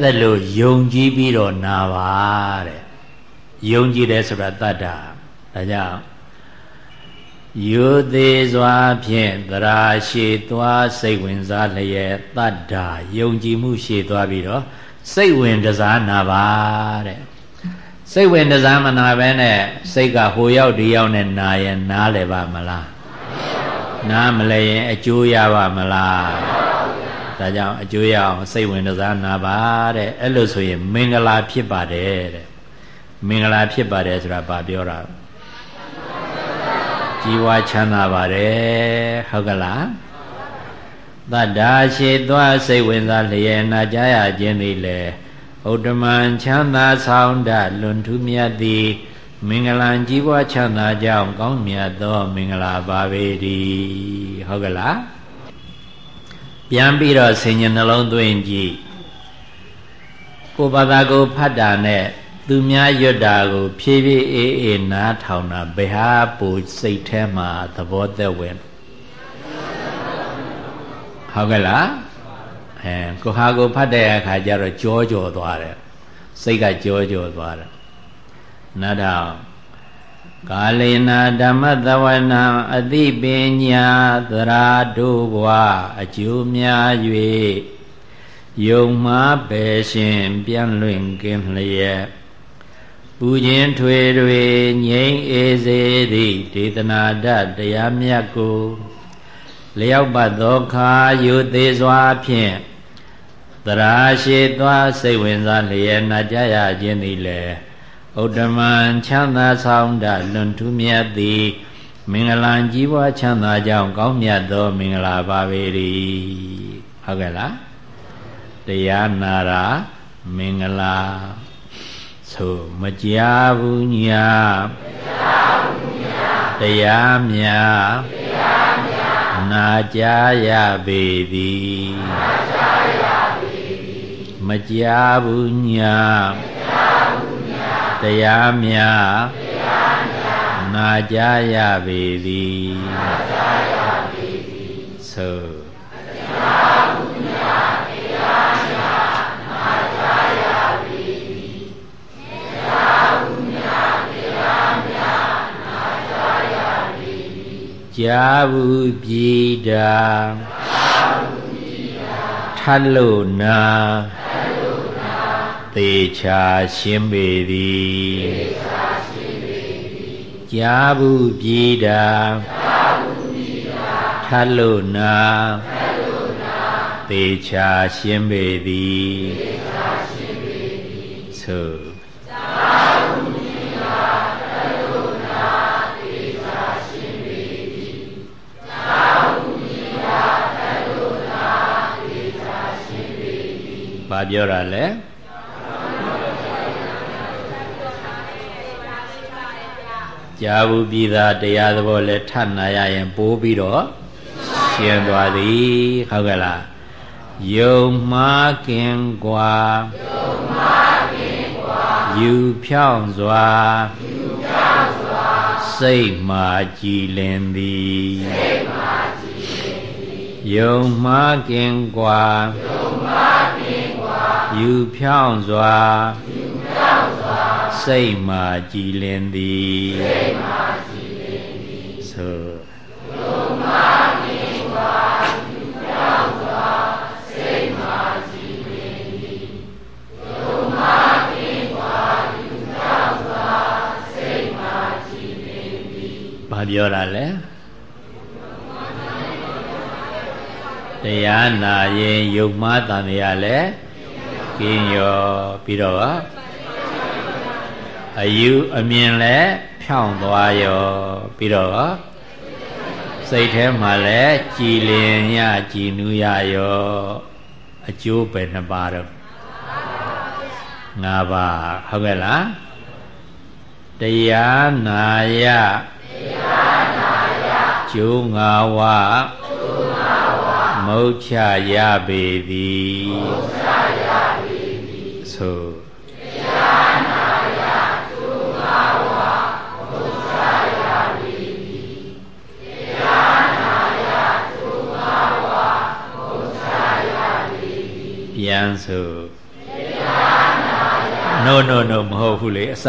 အဲ့ဒါလို့ယုံကြည်ပြီးတော့နာပါတဲ့ယုံကြည်တယ်ဆိုတာတတ္တာဒါကြောင့်ယူသေးစွာဖြင့်သရာရှိသွားစိတ်ဝင်စားလျက်တတ္တာယုံကြည်မှုရှိသွားပြီးတော့စိတ်ဝင်တစားနာပါတဲ့စိတ်ဝင်တစားမနာပဲနဲ့စိတ်ကဟိုရောက်ဒီရောက်နဲ့နာရင်နားလည်းပါမလားနားမလဲရင်အကျိုးရပါမလား ဒါကြောင့်အကျိုးရအောင်စိတ်ဝင်တစားနာပါတဲ့အဲ့လိုဆိုရင်မင်္ဂလာဖြစ်ပါတယ်တဲ့မင်္ဂလာဖြစ်ပါတယ်ဆိုတာဘာပြောတာကြီးဝါချမ်းသာပါတယ်ဟုတ်ကလားတတ္တာရှိသွားစိတ်ဝင်စားလျက်နာကြရခြင်းသည်လေဥဒ္ဓမံချမ်းသာဆောင်တလွန်ထူးမြတ်သည်မင်္ဂလာကြီးပွားချမ်းသာကြောင်းကောင်းမြတ်သော မင်္ဂလာပါပေ၏ဟုတ်ကလား ပြန်ပြီးတော့ဆင်ញနှလုံးသွင်းကြည့်ကိုဘာသာကိုဖတ်တာနဲ့သူများရွတ်တာကို ဖြည်းဖြည်းအေးအေးနားထောင်တာဘယ်ဟာပူစိတ်ထဲမှာသဘောသက်ဝင်ဟုတ်ကဲ့လားအဲကိုဟာကိုဖတ်တဲ့အခါကျတော့ကြောကြောသွားတယ်စိတ်ကကြောကြောသွားတယ်နားထောင် ကာလေနာဓမ္မသဝနာအတိပညာသရာတို့ဘဝအကျိုးများ၍ယုံမှားပဲရှင်ပြန်လွင်ကင်းလျက်ပူခြင်းထွေတွေငြိမ်းအေးစေသည့်ဒေသနာတတရားမြတ်ကိုလျောက်ပတ်သောခါယူသေးစွာဖြင့်တရာရှိသွားစိတ်ဝင်စားလျက်နာကြရခြင်းသည်လေ ဥဒ္ဓမံချမ်းသာဆောင်တလွန်ထူးမြတ်သည်မင်္ဂလာကြီးပွားချမ်းသာကြောင်းကောင်းမြတ်သော မင်္ဂလာပါပေ၏ဟုတ်ကဲ့လားတရားနာရာမင်္ဂလာဆိုမကြဘူးညာတရားမြတ်နာကြရပေသည်မကြဘူးညာ တရားမြတ်နာကြရပေသည်ဆိုကြာဘူးပြည်တာထတ်လို့နာသေ ချာရှင်းပေသည်ကြာဘူးပြည်တာထတ်လို့နာသေချာရှင်းပေသည်သို့ဘာပြောတာလဲ ကြာဘူးပြည်သားတရားသဘောလဲထပ်နာရရင်ပိုးပြီးတော့ရှင်းသွားသည်ဟုတ်ကဲ့လားယုံမှားကင်กว่าယုံမှားကင်กว่าယူဖြောင်းစွာယူဖြောင်းစွာစိတ်မှာကြည်လင်သည်စိတ်မှာကြည်လင်သည်ယုံမှားကင်กว่าယုံမှားကင်ယူဖြောင်းစွာယူဖြောင်း ူ စွာစိတ်မှကြည်လင်သည်စိတ်မှကြည်လင်သည်ဆိုယုံမှမြင်စွာယူဖြောင်းစွာစိတ်မှကြည်လင်သည်ယုံမှမြင်စွာယူဖြောင်းစွာစိတ်မှကြည်လင်သည်ဘာပြောတာလဲတရားနာရင်ယုံမှားတန်ရလဲကင်းရောပြီးတော့ အယူအမြင်လည်းဖြောင်းသွားရောပြီးတော့စိတ်ထဲမှာလည်းကြည်လင်ရကြည်နူးရရောအကျိုးပဲနှစ်ပါးတော့ငါးပါးဟုတ်ကဲ့လားတရားနာယတရားနာယကျိုးငါဝကျိုးငါဝမုတ်ချရပေသည်မုတ်ချဆိုတရား ဉာဏ်ဆို no no no မဟုတ်ဘူးလေအစ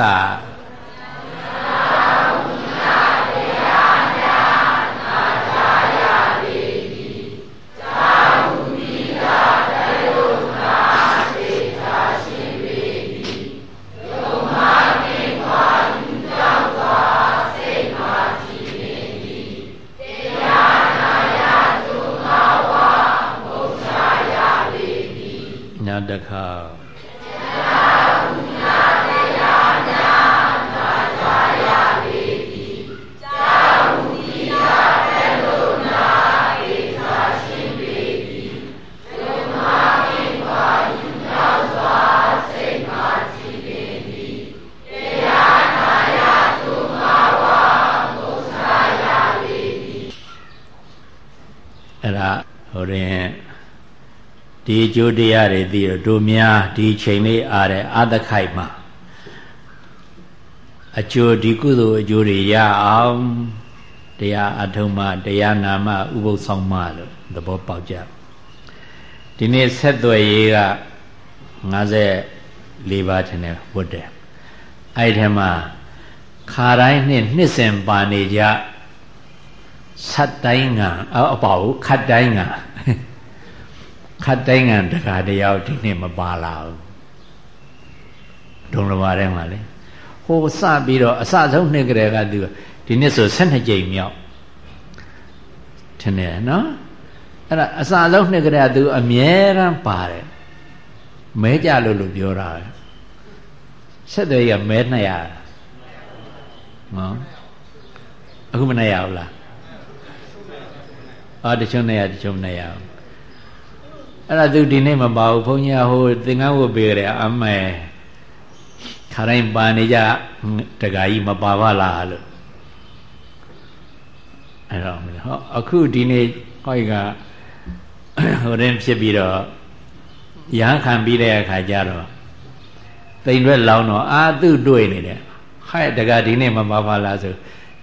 ကျိုးတရားတွေသိတော့တို့များဒီချိန်လေးအားတဲ့အာသခိုက်မှာအကျိုးဒီကုသိုလ်အကျိုးတွေရအောင်တရားအထုံးမှတရားနာမှဥပုသ်ဆောင်မှလို့သဘောပေါက်ကြဒီနေ့ဆက်သွယ်ရေးက54ပါးထင်တယ်ဝတ်တယ်အဲ့ဒီမှာခါတိုင်းနှစ်နှစ်စဉ်ပါနေကြဆတ်တိုင်းငံအပေါ့ခတ်တိုင်းငံခ တ်တိုင်းငံတခါတယောက်ဒီနေ့မပါလာဘူးဒုံလဘာထဲမှာလေဟိုစပြီးတော့အစဆုံးနှစ်ကလေးကသူဒီနှစ်ဆို12ကြိမ်မြောက်ထင်တယ်နော်အဲ့ဒါအစဆုံးနှစ်ကလေးကသူအမြဲတမ်းပါတယ်မဲကြလို့လို့ပြောတာဆက်တယ်ရမဲ200နော်အခုမနဲ့ရဘူးလားအော်တချို့နဲ့ရတချို့နဲ့ရ အောင်အဲ့ဒါသူဒီနေ့မပါဘူးဘုန်းကြီးကဟိုသင်္ကန်းဝတ်ပေးကြတယ်အမဲခါတိုင်းပါနေကြတခါကြီးမပါပါလားလို့အဲ့တော့ဟောအခုဒီနေ့ဟောကဟိုရင်ဖြစ်ပြီးတော့ရဟန်းခံပြီးတဲ့အခါကျတော့တိမ်ရွက်လောင်းတော့အာသူ့တွေ့နေတယ်ဟဲ့တခါဒီနေ့မပါပါလားဆို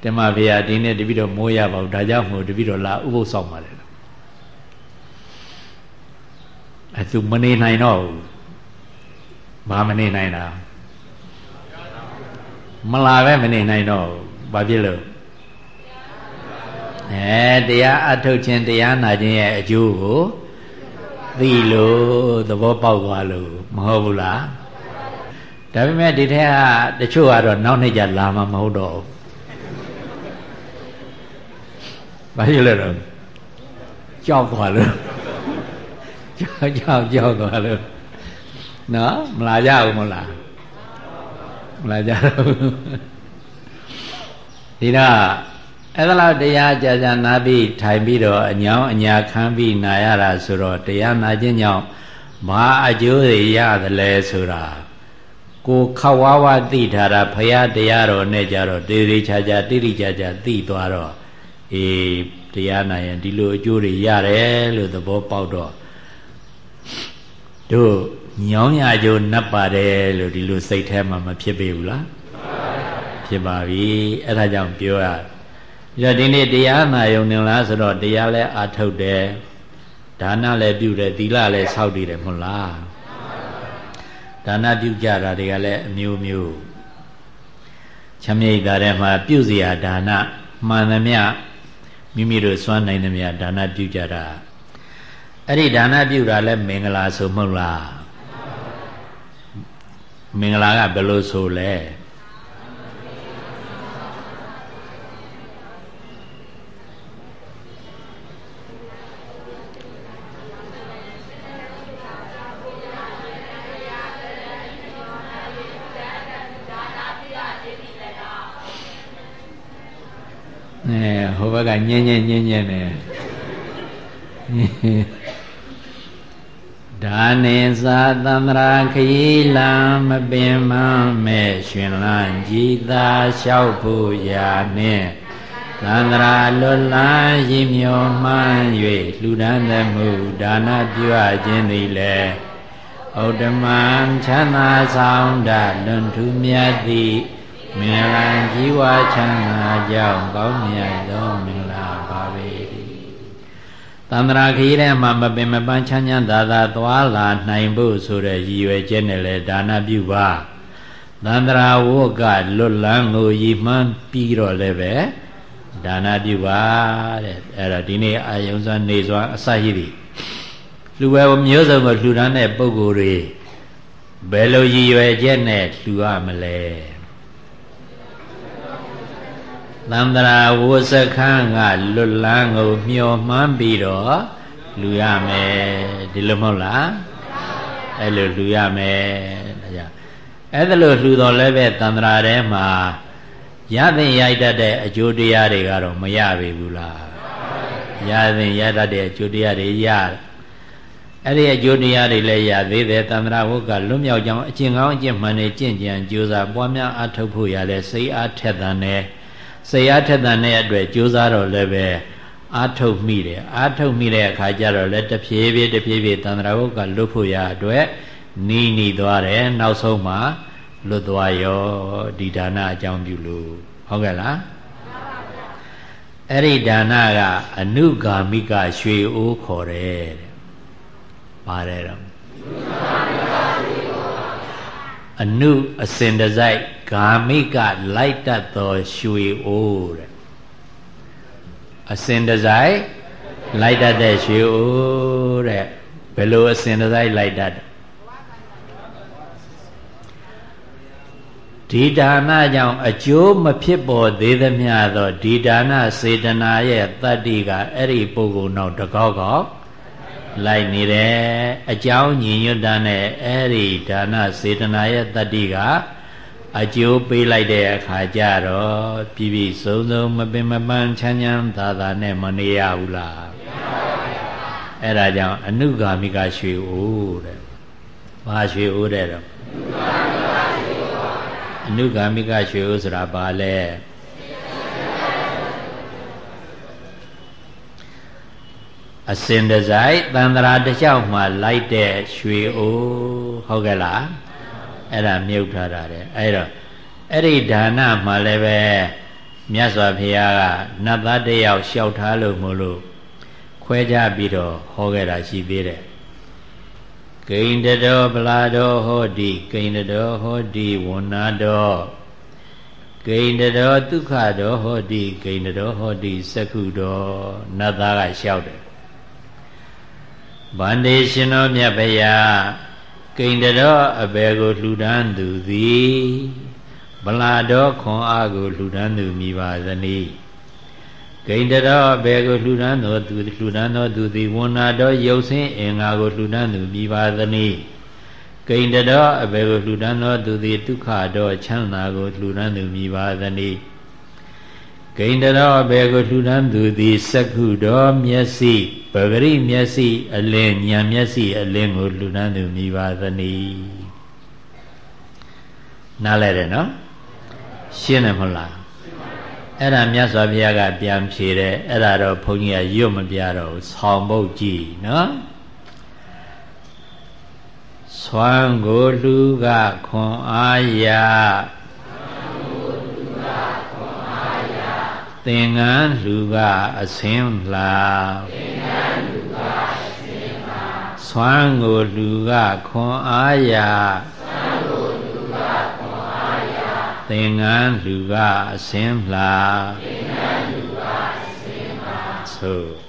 တမဖေရဒီနေ့တပိတော့မိုးရပါဘူးဒါကြောင့်မို့တပိတော့လာဥပုသ်ဆောင်ပါလေ အဲသူမနေနိုင်တော့ဘူးဘာမနေနိုင်တာမလာပဲမနေနိုင်တော့ဘာဖြစ်လို့အဲတရားအထုတ်ခြင်းတရားနာခြင်းရဲ့အကျိုးကိုသိလို့သဘောပေါက်သွားလို့မဟုတ်ဘူးလားဒါပေမဲ့ဒီထက်ကတချို့ကတော့နောက်နေ့ကျလာမှာမဟုတ်တော့ဘူးဘာဖြစ်လဲတော့ကြောက်သွားလို့ ကြောက်ကြောက်ကြောက်သွားလို့နော်မလာကြဘူးမလားမလာကြဘူးဒီတော့အဲ့ဒါလောက်တရားကြာကြာနာပြီးထိုင်ပြီးတော့အညောင်းအညာခံပြီးနာရတာဆိုတော့တရားနာခြင်းကြောင့်ဘာအကျိုးတွေရသလဲဆိုတာကိုခဝါဝသိထားတာဖရာတရားတော်နဲ့ကြတော့တေရီချာချာတိတိကျကျသိသွားတော့အေးတရားနာရင်ဒီလိုအကျိုးတွေရတယ်လို့သဘောပေါက်တော့ တို့ညောင်းရကြိုးနှပ်ပါတယ်လို့ဒီလိုစိတ်ထဲမှာမဖြစ်ပေဘူးလားဖြစ်ပါပြီအဲ့ဒါကြောင့်ပြောရပြီးတော့ဒီနေ့တရားနာယုံနေလားဆိုတော့တရားလည်းအာထုတ်တယ်ဒါနလည်းပြုတယ်သီလလည်းဆောက်တည်တယ်မဟုတ်လားဒါနပြုကြတာတွေကလည်းအမျိုးမျိုးချမ်းမြေ့တာထဲမှာပြုစရာဒါနမှန်သမျှမိမိတို့စွမ်းနိုင်သမျှဒါနပြုကြတာ အဲ့ဒီဒါနပြုတာလဲမင်္ဂလာဆိုမဟုတ်လားမင်္ဂလာကဘယ်လိုဆိုလဲအဲဟိုဘက်ကညင်းညင်းညင်းညင်းနေ ဒါနေသာသန္တရာခရီလံမပင်မမဲ့ရှင်လန်းကြည်သာလျှောက်ဖို့ရာနှင့်သန္တရာလွတ်လန်းရည်မြော်မှန်း၍လှူဒန်းသမှုဒါနပြုအပ်ခြင်းသည်လည်းဩတ္တမံချမ်းသာဆောင်တလွန်ထူးမြတ်သည့်မင်္ဂလာကြီးဝါချမ်းသာကြောင့်ကောင်းမြတ်သောမင်္ဂလာပါပေ တန္တရာခရီးထဲမှာမပင်မပန်းချမ်းချမ်းသာသာသွားလာနိုင်ဖို့ဆိုတဲ့ရည်ရွယ်ချက်နဲ့လဲဒါနပြုပါသန္တရာဝုကလွတ်လန်းကိုရည်မှန်းပြီးတော့လည်းပဲဒါနပြုပါတဲ့အဲ့တော့ဒီနေ့အာယုံစွာနေစွာအစရှိသည်လူပဲမျိုးစုံကိုလှူဒန်းတဲ့ပုဂ္ဂိုလ်တွေဘယ်လိုရည်ရွယ်ချက်နဲ့လှူရမလဲ သန္တရာဝစခန်းကလွတ်လန်းကိုမျှော်မှန်းပြီးတော့လူရမယ်ဒီလိုမဟုတ်လားအဲ့လိုလူရမယ်ဒါကြောင့်အဲ့ဒါလိုလှူတော်လည်းပဲတန္တရာထဲမှာရသင်ရိုက်တတ်တဲ့အကျိုးတရားတွေကတော့မရပြီဘူးလားရသင်ရတတ်တဲ့အကျိုးတရားတွေရအဲ့ဒီအကျိုးတရားတွေလည်းရသေးတယ်တန္တရာဝုကလွတ်မြောက်ကြောင်းအကျင့်ကောင်းအကျင့်မှန်နဲ့ကျင့်ကြံကြိုးစားပွားများအထောက်ဖို့ရလဲစိတ်အားထက်သန်တယ် စိတ်အားထက်သန်တဲ့အတွက်ကြိုးစားတော့လည်းပဲအာထုတ်မိတယ်အာထုတ်မိတဲ့အခါကျတော့လည်းတဖြည်းဖြည်းတဖြည်းဖြည်းတန္တရာဝုကလွတ်ဖို့ရအတွက်နီးနီးသွားတယ်နောက်ဆုံးမှာလွတ်သွားရောဒီဒါနအကြောင်းပြုလို့ဟုတ်ကဲ့လားအဲ့ဒီဒါနကအနုဂါမိကရွှေအိုးခေါ်တယ်တဲ့ပါတယ်တော့ အနုအစင်တစိုက်ဂါမိကလိုက်တတ်သောရွှေအိုးတဲ့အစင်တစိုက်လိုက်တတ်တဲ့ရွှေအိုးတဲ့ဘယ်လိုအစင်တစိုက်လိုက်တတ်ဒီဒါနကြောင့်အကျိုးမဖြစ်ပေါ်သေးသမျှသောဒီဒါနစေတနာရဲ့တတ္တိကအဲ့ဒီပုဂ္ဂိုလ်နောက်တကောက်ကောက် လိုက်နေတယ်အကြောင်းညီညွတ်တာနဲ့အဲ့ဒီဒါနစေတနာရဲ့တတ္တိကအကျိုးပေးလိုက်တဲ့အခါကျတော့ပြည်ပြည်စုံစုံမပင်မပန်းချမ်းချမ်းသာသာနဲ့မနေရဘူးလားမရပါဘူးအဲ့ဒါကြောင့်အနုဂါမိကရွှေအိုးတဲ့ဘာရွှေအိုးတဲ့တော့အနုဂါမိကရွှေအိုးဆိုတာဘာလဲ အစင်တစိုက်တန္တရာတစ်လျှောက်မှလိုက်တဲ့ရွှေအိုးဟုတ်ကဲ့လားအဲ့ဒါမြုပ်ထားတာတဲ့အဲ့တော့အဲ့ဒီဒါနမှလည်းပဲမြတ်စွာဘုရားကနတ်သားတယောက်လျှောက်ထားလို့မို့လို့ခွဲကြပြီးတော့ဟောခဲ့တာရှိသေးတယ်ဂိန္ဒတောပလာတော်ဟောတိဂိန္ဒတောဟောတိဝဏ္ဏတော်ဂိန္ဒတောဒုက္ခတော်ဟောတိဂိန္ဒတောဟောတိသက္ခုတော်နတ်သားကလျှောက်တယ် ဗန္ဒေရှင်တော်မြတ်ဗျာကိန္တရောအဘယ်ကိုလှူဒန်းသူသည်ဗလာတော်ခွန်အားကိုလှူဒန်းသူမိပါသနည်းဂိန္ဒရောအဘယ်ကိုလှူဒန်းတော်သူလှူဒန်းတော်သူသည်ဝဏ္ဏတော်ရုပ်ဆင်းအင်္ဂါကိုလှူဒန်းသူမိပါသနည်းဂိန္ဒရောအဘယ်ကိုလှူဒန်းတော်သူသည်ဒုက္ခတော်ချမ်းသာကိုလှူဒန်းသူမိပါသနည်း ဂိန္ဒရောအဘယ်ကိုလှူဒန်းသူသည်စက္ခုတော်မျက်စိပဂရိမျက်စိအလင်းဉာဏ်မျက်စိအလင်းကိုလှူဒန်းသူမိပါသနည်းနားလဲတယ်နော်ရှင်းတယ်မဟုတ်လားအဲ့ဒါမြတ်စွာဘုရားကပြန်ဖြေတယ်အဲ့ဒါတော့ဘုန်းကြီးကရွတ်မပြတော့ဘူးဆောင်းပုတ်ကြည့်နော်ဆွမ်းကိုလူကခွန်အားရ သင်္ကန်းလူကအစင်းလာသင်္ကန်းလူကအစင်းလာဆွမ်းကိုလူကခွန်အားရဆွမ်းကိုလူကခွန်အားရသင်္ကန်းလူကအစင်းလာသင်္ကန်းလူကအစင်းလာသို့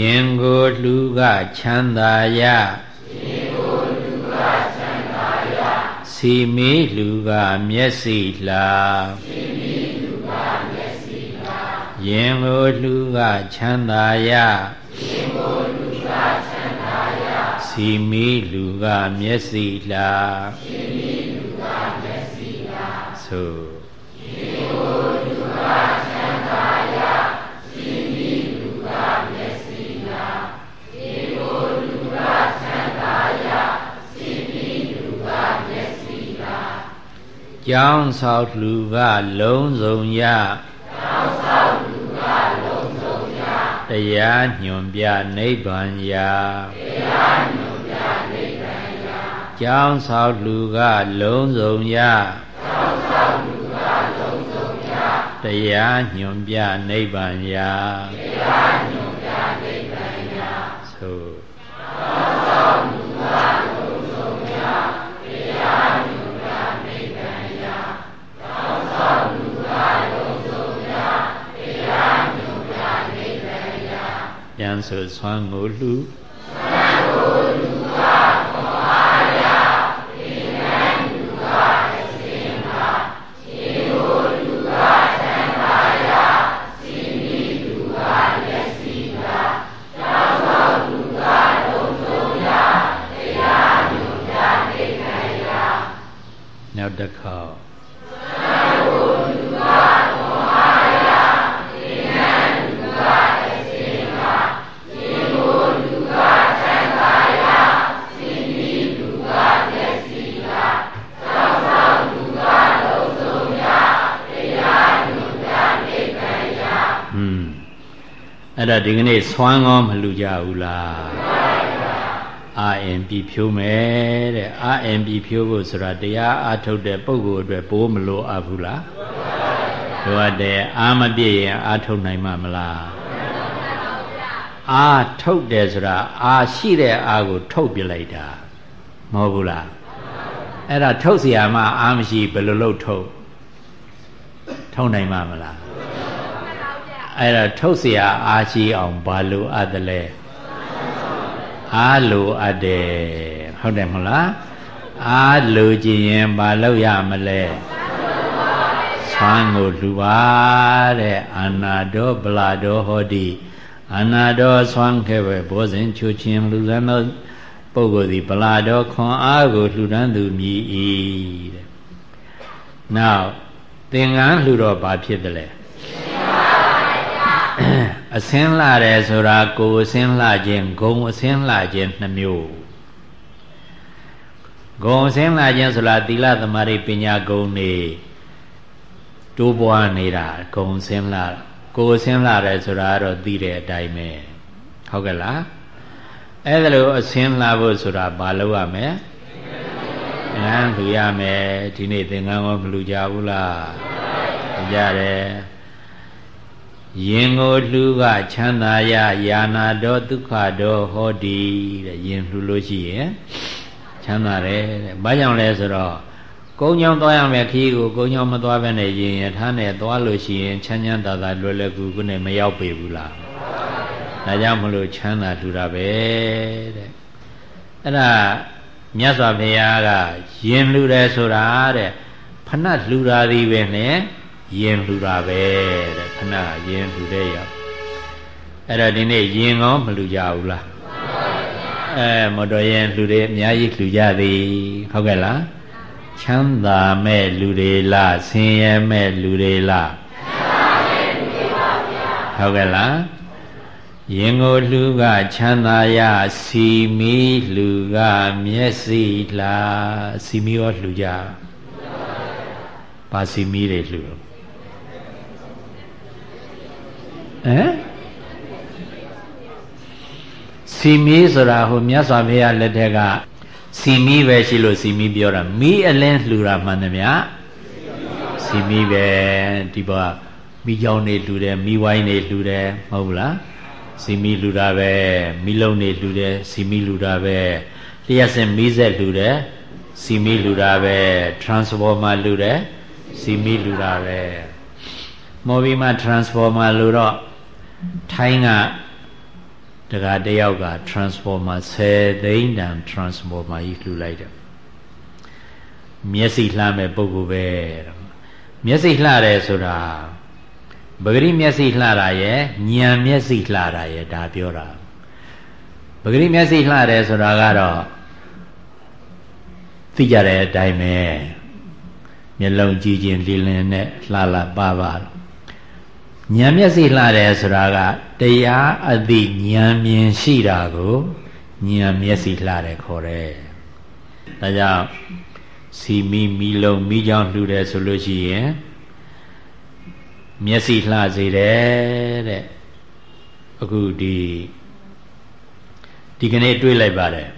ယင်ကိုလူကချမ်းသာရယင်ကိုလူကချမ်းသာရစီမီလူကမျက်စိလာစီမီလူကမျက်စိလာယင်ကိုလူကချမ်းသာရယင်ကိုလူကချမ်းသာရစီမီလူကမျက်စိလာစီမီလူကမျက်စိလာသို့ ကျောင်းဆောက်လူကလုံးစုံရကျောင်းဆောက်လူကလုံးစုံရတရားညွန်ပြနိဗ္ဗာန်ရာတရားညွန်ပြနိဗ္ဗာန်ရာကျောင်းဆောက်လူကလုံးစုံရကျောင်းဆောက်လူကလုံးစုံတရားညွန်ပြနိဗ္ဗာန်ရာတရား ယံဆိုဆွမ်းကိုလှူဆွမ်းကိုလှူ အဲ့ဒါဒီကနေ့ဆွမ်းကောမလှူကြဘူးလားအာအင်ပြီဖြိုးမယ်တဲ့အာအင်ပြီဖြိုးဖို့ဆိုတာတရားအားထုတ်တဲ့ပုဂ္ဂိုလ်အတွက်ဘိုးမလို့အပ်ဘူးလားလိုအပ်တယ်အာမပြည့်ရင်အားထုတ်နိုင်မှာမလားအာထုတ်တယ်ဆိုတာအာရှိတဲ့အာကိုထုတ်ပြလိုက်တာမဟုတ်ဘူးလားအဲ့ဒါထုတ်เสียမှအာမရှိဘယ်လိုလုပ်ထုတ်ထုတ်နိုင်မှာမလား အဲ့ဒါထုတ်เสียအာရှိအောင်ဘာလို့အပ်တယ်လဲအားလိုအပ်တယ်ဟုတ်တယ်မဟုတ်လားအားလိုကြည့်ရင်မလုပ်ရမလဲဆွမ်းကိုလူပါတဲ့အာနာတော်ဗလာတော်ဟောတိအာနာတော်ဆွမ်းခဲ့ပဲဘောဇင်ချူချင်းလူလန်းသောပုဂ္ဂိုလ်သည်ဗလာတော်ခွန်အားကိုလှူဒန်းသူမြည်၏တဲ့နောက်သင်္ကန်းလှူတော့ဘာဖြစ်တယ်လဲ အစင်းလှတယ်ဆိုတာကိုယ်အစင်းလှခြင်းဂုံအစင်းလှခြင်းနှမျိုးဂုံအစင်းလှခြင်းဆိုတာသီလသမารိပညာဂုံနေတိုးပွားနေတာဂုံစင်းလှကိုယ်အစင်းလှတယ်ဆိုတာတော့သိတဲ့အတိုင်းပဲဟုတ်ကဲ့လားအဲ့ဒါလို့အစင်းလှဖို့ဆိုတာဘာလုပ်ရမလဲငန်းလူရမယ်ဒီနေ့သင်္ကန်းရောမလူကြဘူးလားကြတယ် ရင်ကိုလှူကချမ်းသာရယာနာတော်ဒုက္ခတော်ဟောဒီတဲ့ရင်လှူလို့ရှိရင်ချမ်းသာတယ်တဲ့ဘာကြောင့်လဲဆိုတော့ကုန်းချောင်းသွားရမယ်ခီးကိုကုန်းချောင်းမသွားဘဲနဲ့ရင်ရထားနဲ့သွားလို့ရှိရင်ချမ်းချမ်းသာသာလွယ်လွယ်ကူကူနဲ့မရောက်ပေဘူးလားဒါကြောင့်မလို့ချမ်းသာလှူတာပဲတဲ့အဲ့ဒါမြတ်စွာဘုရားကရင်လှူတယ်ဆိုတာတဲ့ဖဏတ်လှူတာဒီပဲနဲ့ ရင်လှူတာပဲတဲ့ခဏရင်လှူတဲ့ရောက်အဲ့တော့ဒီနေ့ရင်ကောမလှူကြဘူးလားအဲမော်တော်ရင်လှူတယ်အများကြီးလှူကြသည်ဟုတ်ကဲ့လားချမ်းသာမဲ့လူတွေလားဆင်းရဲမဲ့လူတွေလားဟုတ်ကဲ့လားရင်ကိုလှူကချမ်းသာရစီမီလှူကမျက်စိလားစီမီရောလှူကြပါစီမီတွေလှူ ဟမ်စီမီဆိုတာဟိုမြတ်စွာဘုရားလက်ထက်ကစီမီပဲရှိလို့စီမီပြောတာမီးအလင်းလှူတာမှန်တယ်ဗျာစီမီပဲဒီဘောမိကြောင်နေလှူတယ်မိဝိုင်းနေလှူတယ်မဟုတ်ဘူးလားစီမီလှူတာပဲမိလုံးနေလှူတယ်စီမီလှူတာပဲလျှက်စင်မီးဆက်လှူတယ်စီမီလှူတာပဲ transformer လှူတယ်စီမီလှူတာပဲမော်ဘီမှာ transformer လှူတော့ ထိုင်းကတကားတယောက်က transformer 10သိန်းတန် transformer ကြီးလှူလိုက်တယ်မျက်စိလှမဲ့ပုဂ္ဂိုလ်ပဲမျက်စိလှတယ်ဆိုတာပဂရိမျက်စိလှတာရဲ့ဉာဏ်မျက်စိလှတာရဲ့ဒါပြောတာပဂရိမျက်စိလှတယ်ဆိုတာကတော့သိကြတဲ့အတိုင်းပဲမျက်လုံးကြည့်ခြင်းလင်းလင်းနဲ့လှလှပါပါ ဉာဏ်မျက်စိလှတယ်ဆိုတာကတရားအသိဉာဏ်မြင်ရှိတာကိုဉာဏ်မျက်စိလှတယ်ခေါ်တယ်။ဒါကြောင့်စီမီမီလုံးမိကြောင်လှူတယ်ဆိုလို့ရှိရင်မျက်စိလှစေတယ်တဲ့။အခုဒီဒီကနေ့တွေးလိုက်ပါတယ်။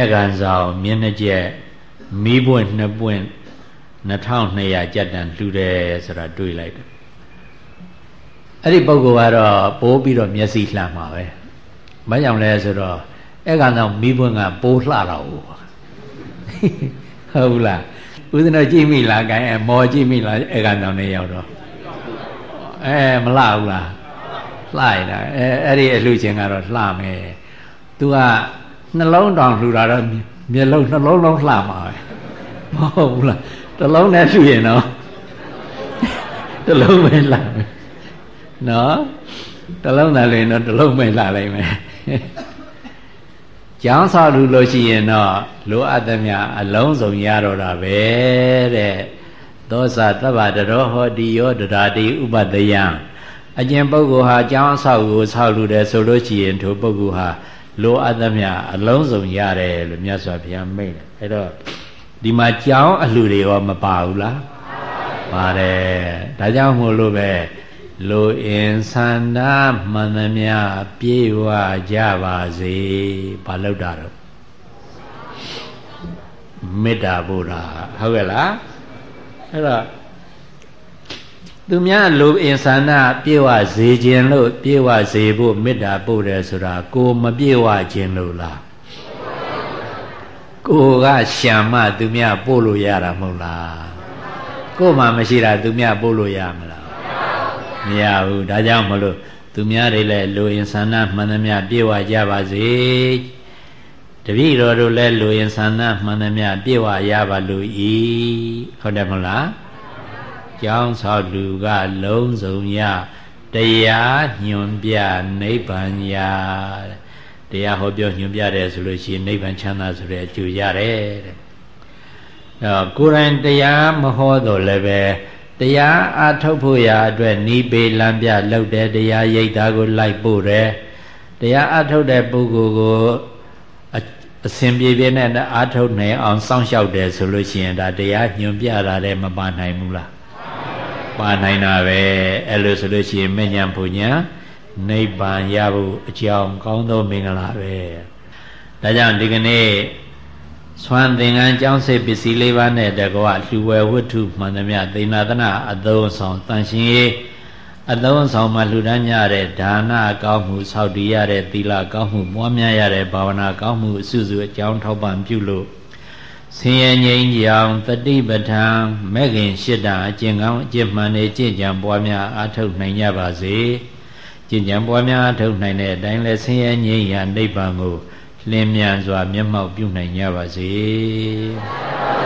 ဧကန်ဆောင်မျက်နှာကျက်မီးပွင့်နှစ်ပွင့် 2200ကြက်တန်လှူတယ်ဆိုတာတွေးလိုက်တယ်အဲ့ဒီပုဂ္ဂိုလ်ကတော့ပိုးပြီးတော့မျက်စိလှမ်းမှာပဲမကြောင်လဲဆိုတော့အဲ့ကောင်မိဘွန်းကပိုးလှတာဟုတ်ဟုတ်လားဦးဇင်းတို့ကြည့်မိလားခိုင်းမော်ကြည့်မိလားအဲ့ကောင်တောင်နဲ့ရောက်တော့အဲမလှဘူးလားလှရတာအဲအဲ့ဒီအလှချင်းကတော့လှမယ် तू ကနှလုံးတောင်လှူတာတော့မျက်လုံးနှလုံးလုံးလှမှာပဲမဟုတ်ဘူးလား တစ်လုံးနဲ့လှူရင်တော့တစ်လုံးပဲလှမယ်နော်တစ်လုံးသာလည်းတော့တစ်လုံးပဲလှလိုက်မယ်ကျောင်းဆောက်လို့လို့ရှိရင်တော့လိုအပ်သမျှအလုံးစုံရတော့တာပဲတဲ့သောစာတဗ္ဗတရောဟောတိယောတရာတိဥပတယံအကျင့်ပုဂ္ဂိုလ်ဟာကျောင်းဆောက်ကိုဆောက်လို့တယ်ဆိုလို့ရှိရင်ထိုပုဂ္ဂိုလ်ဟာလိုအပ်သမျှအလုံးစုံရတယ်လို့မြတ်စွာဘုရားမိန့်တယ်အဲ့တော့ ဒီမှာကြောင်းအလှတွေရောမပါဘူးလားပါတယ်ဒါကြောင့်မို့လို့ပဲလိုအင်ဆန္ဒမှန်သမျှပြေဝကြပါစေဘာလို့တာတော့မေတ္တာဘုရားဟုတ်ကဲ့လားအဲ့တော့သူများလိုအင်ဆန္ဒပြေဝစေခြင်းလို့ပြေဝစေဖို့မေတ္တာပို့တယ်ဆိုတာကိုမပြေဝခြင်းလို့လား ကိုကရှံမသူများပို့လို့ရတာမဟုတ်လားကိုမှမရှိတာသူများပို့လို့ရမလားမရဘူးဒါကြောင့်မလို့သူများတွေလည်းလိုရင်ဆန္ဒမှန်သမျှပြေဝကြပါစေတပည့်တော်တို့လည်းလိုရင်ဆန္ဒမှန်သမျှပြေဝရပါလို့ဤဟုတ်တယ်မဟုတ်လားကျောင်းဆောက်လူကလုံးစုံရတရားညွန်ပြနိဗ္ဗာန်ရာတ ရားဟောပြောညွန်ပြတယ်ဆိုလို့ရှိရင်နိဗ္ဗာန်ချမ်းသာဆိုတဲ့အကျိုးရတယ်တဲ့အဲကိုယ်တိုင်တရားမဟောတော့လည်းပဲတရားအားထုတ်ဖို့ရာအတွက်နီးပေလမ်းပြလောက်တယ်တရားရိပ်သားကိုလိုက်ပို့တယ်တရားအားထုတ်တဲ့ပုဂ္ဂိုလ်ကိုအစဉ်ပြေပြေနဲ့အားထုတ်နိုင်အောင်စောင့်ရှောက်တယ်ဆိုလို့ရှိရင်ဒါတရားညွန်ပြတာလည်းမပါနိုင်ဘူးလားပါနိုင်တာပဲအဲ့လိုဆိုလို့ရှိရင်မဉ္ဇဉ်ဘုညာ နိဗ္ဗာန်ရဖို့အကြောင်းကောင်းသောမင်္ဂလာပဲဒါကြောင့်ဒီကနေ့ဆွမ်းသင်္ကန်းကျောင်းစိတ်ပစ္စည်းလေးပါးနဲ့တကွလှူဝဲဝတ္ထုမှန်သမျှသေနာသနာအသုံးဆောင်တန်ရှင်ရေးအသုံးဆောင်မှလှူဒန်းကြတဲ့ဒါနကောင်းမှုဆောက်တည်ရတဲ့သီလကောင်းမှုပွားများရတဲ့ဘာဝနာကောင်းမှုအစုစုအကြောင်းထောက်ပံ့ပြုလို့ဆင်းရဲငြိမ်းချမ်းတတိပဋ္ဌာန်မဲ့ခင်ရှစ်တာအကျင့်ကောင်းအကျင့်မှန်တွေကျင့်ကြံပွားများအားထုတ်နိုင်ကြပါစေ ကျင့်ကြံပွားများအားထုတ်နိုင်တဲ့အတိုင်းလဲဆင်းရဲငြိမ်းရာနိဗ္ဗာန်ကိုလင်းမြန်စွာမျက်မှောက်ပြုနိုင်ကြပါစေ။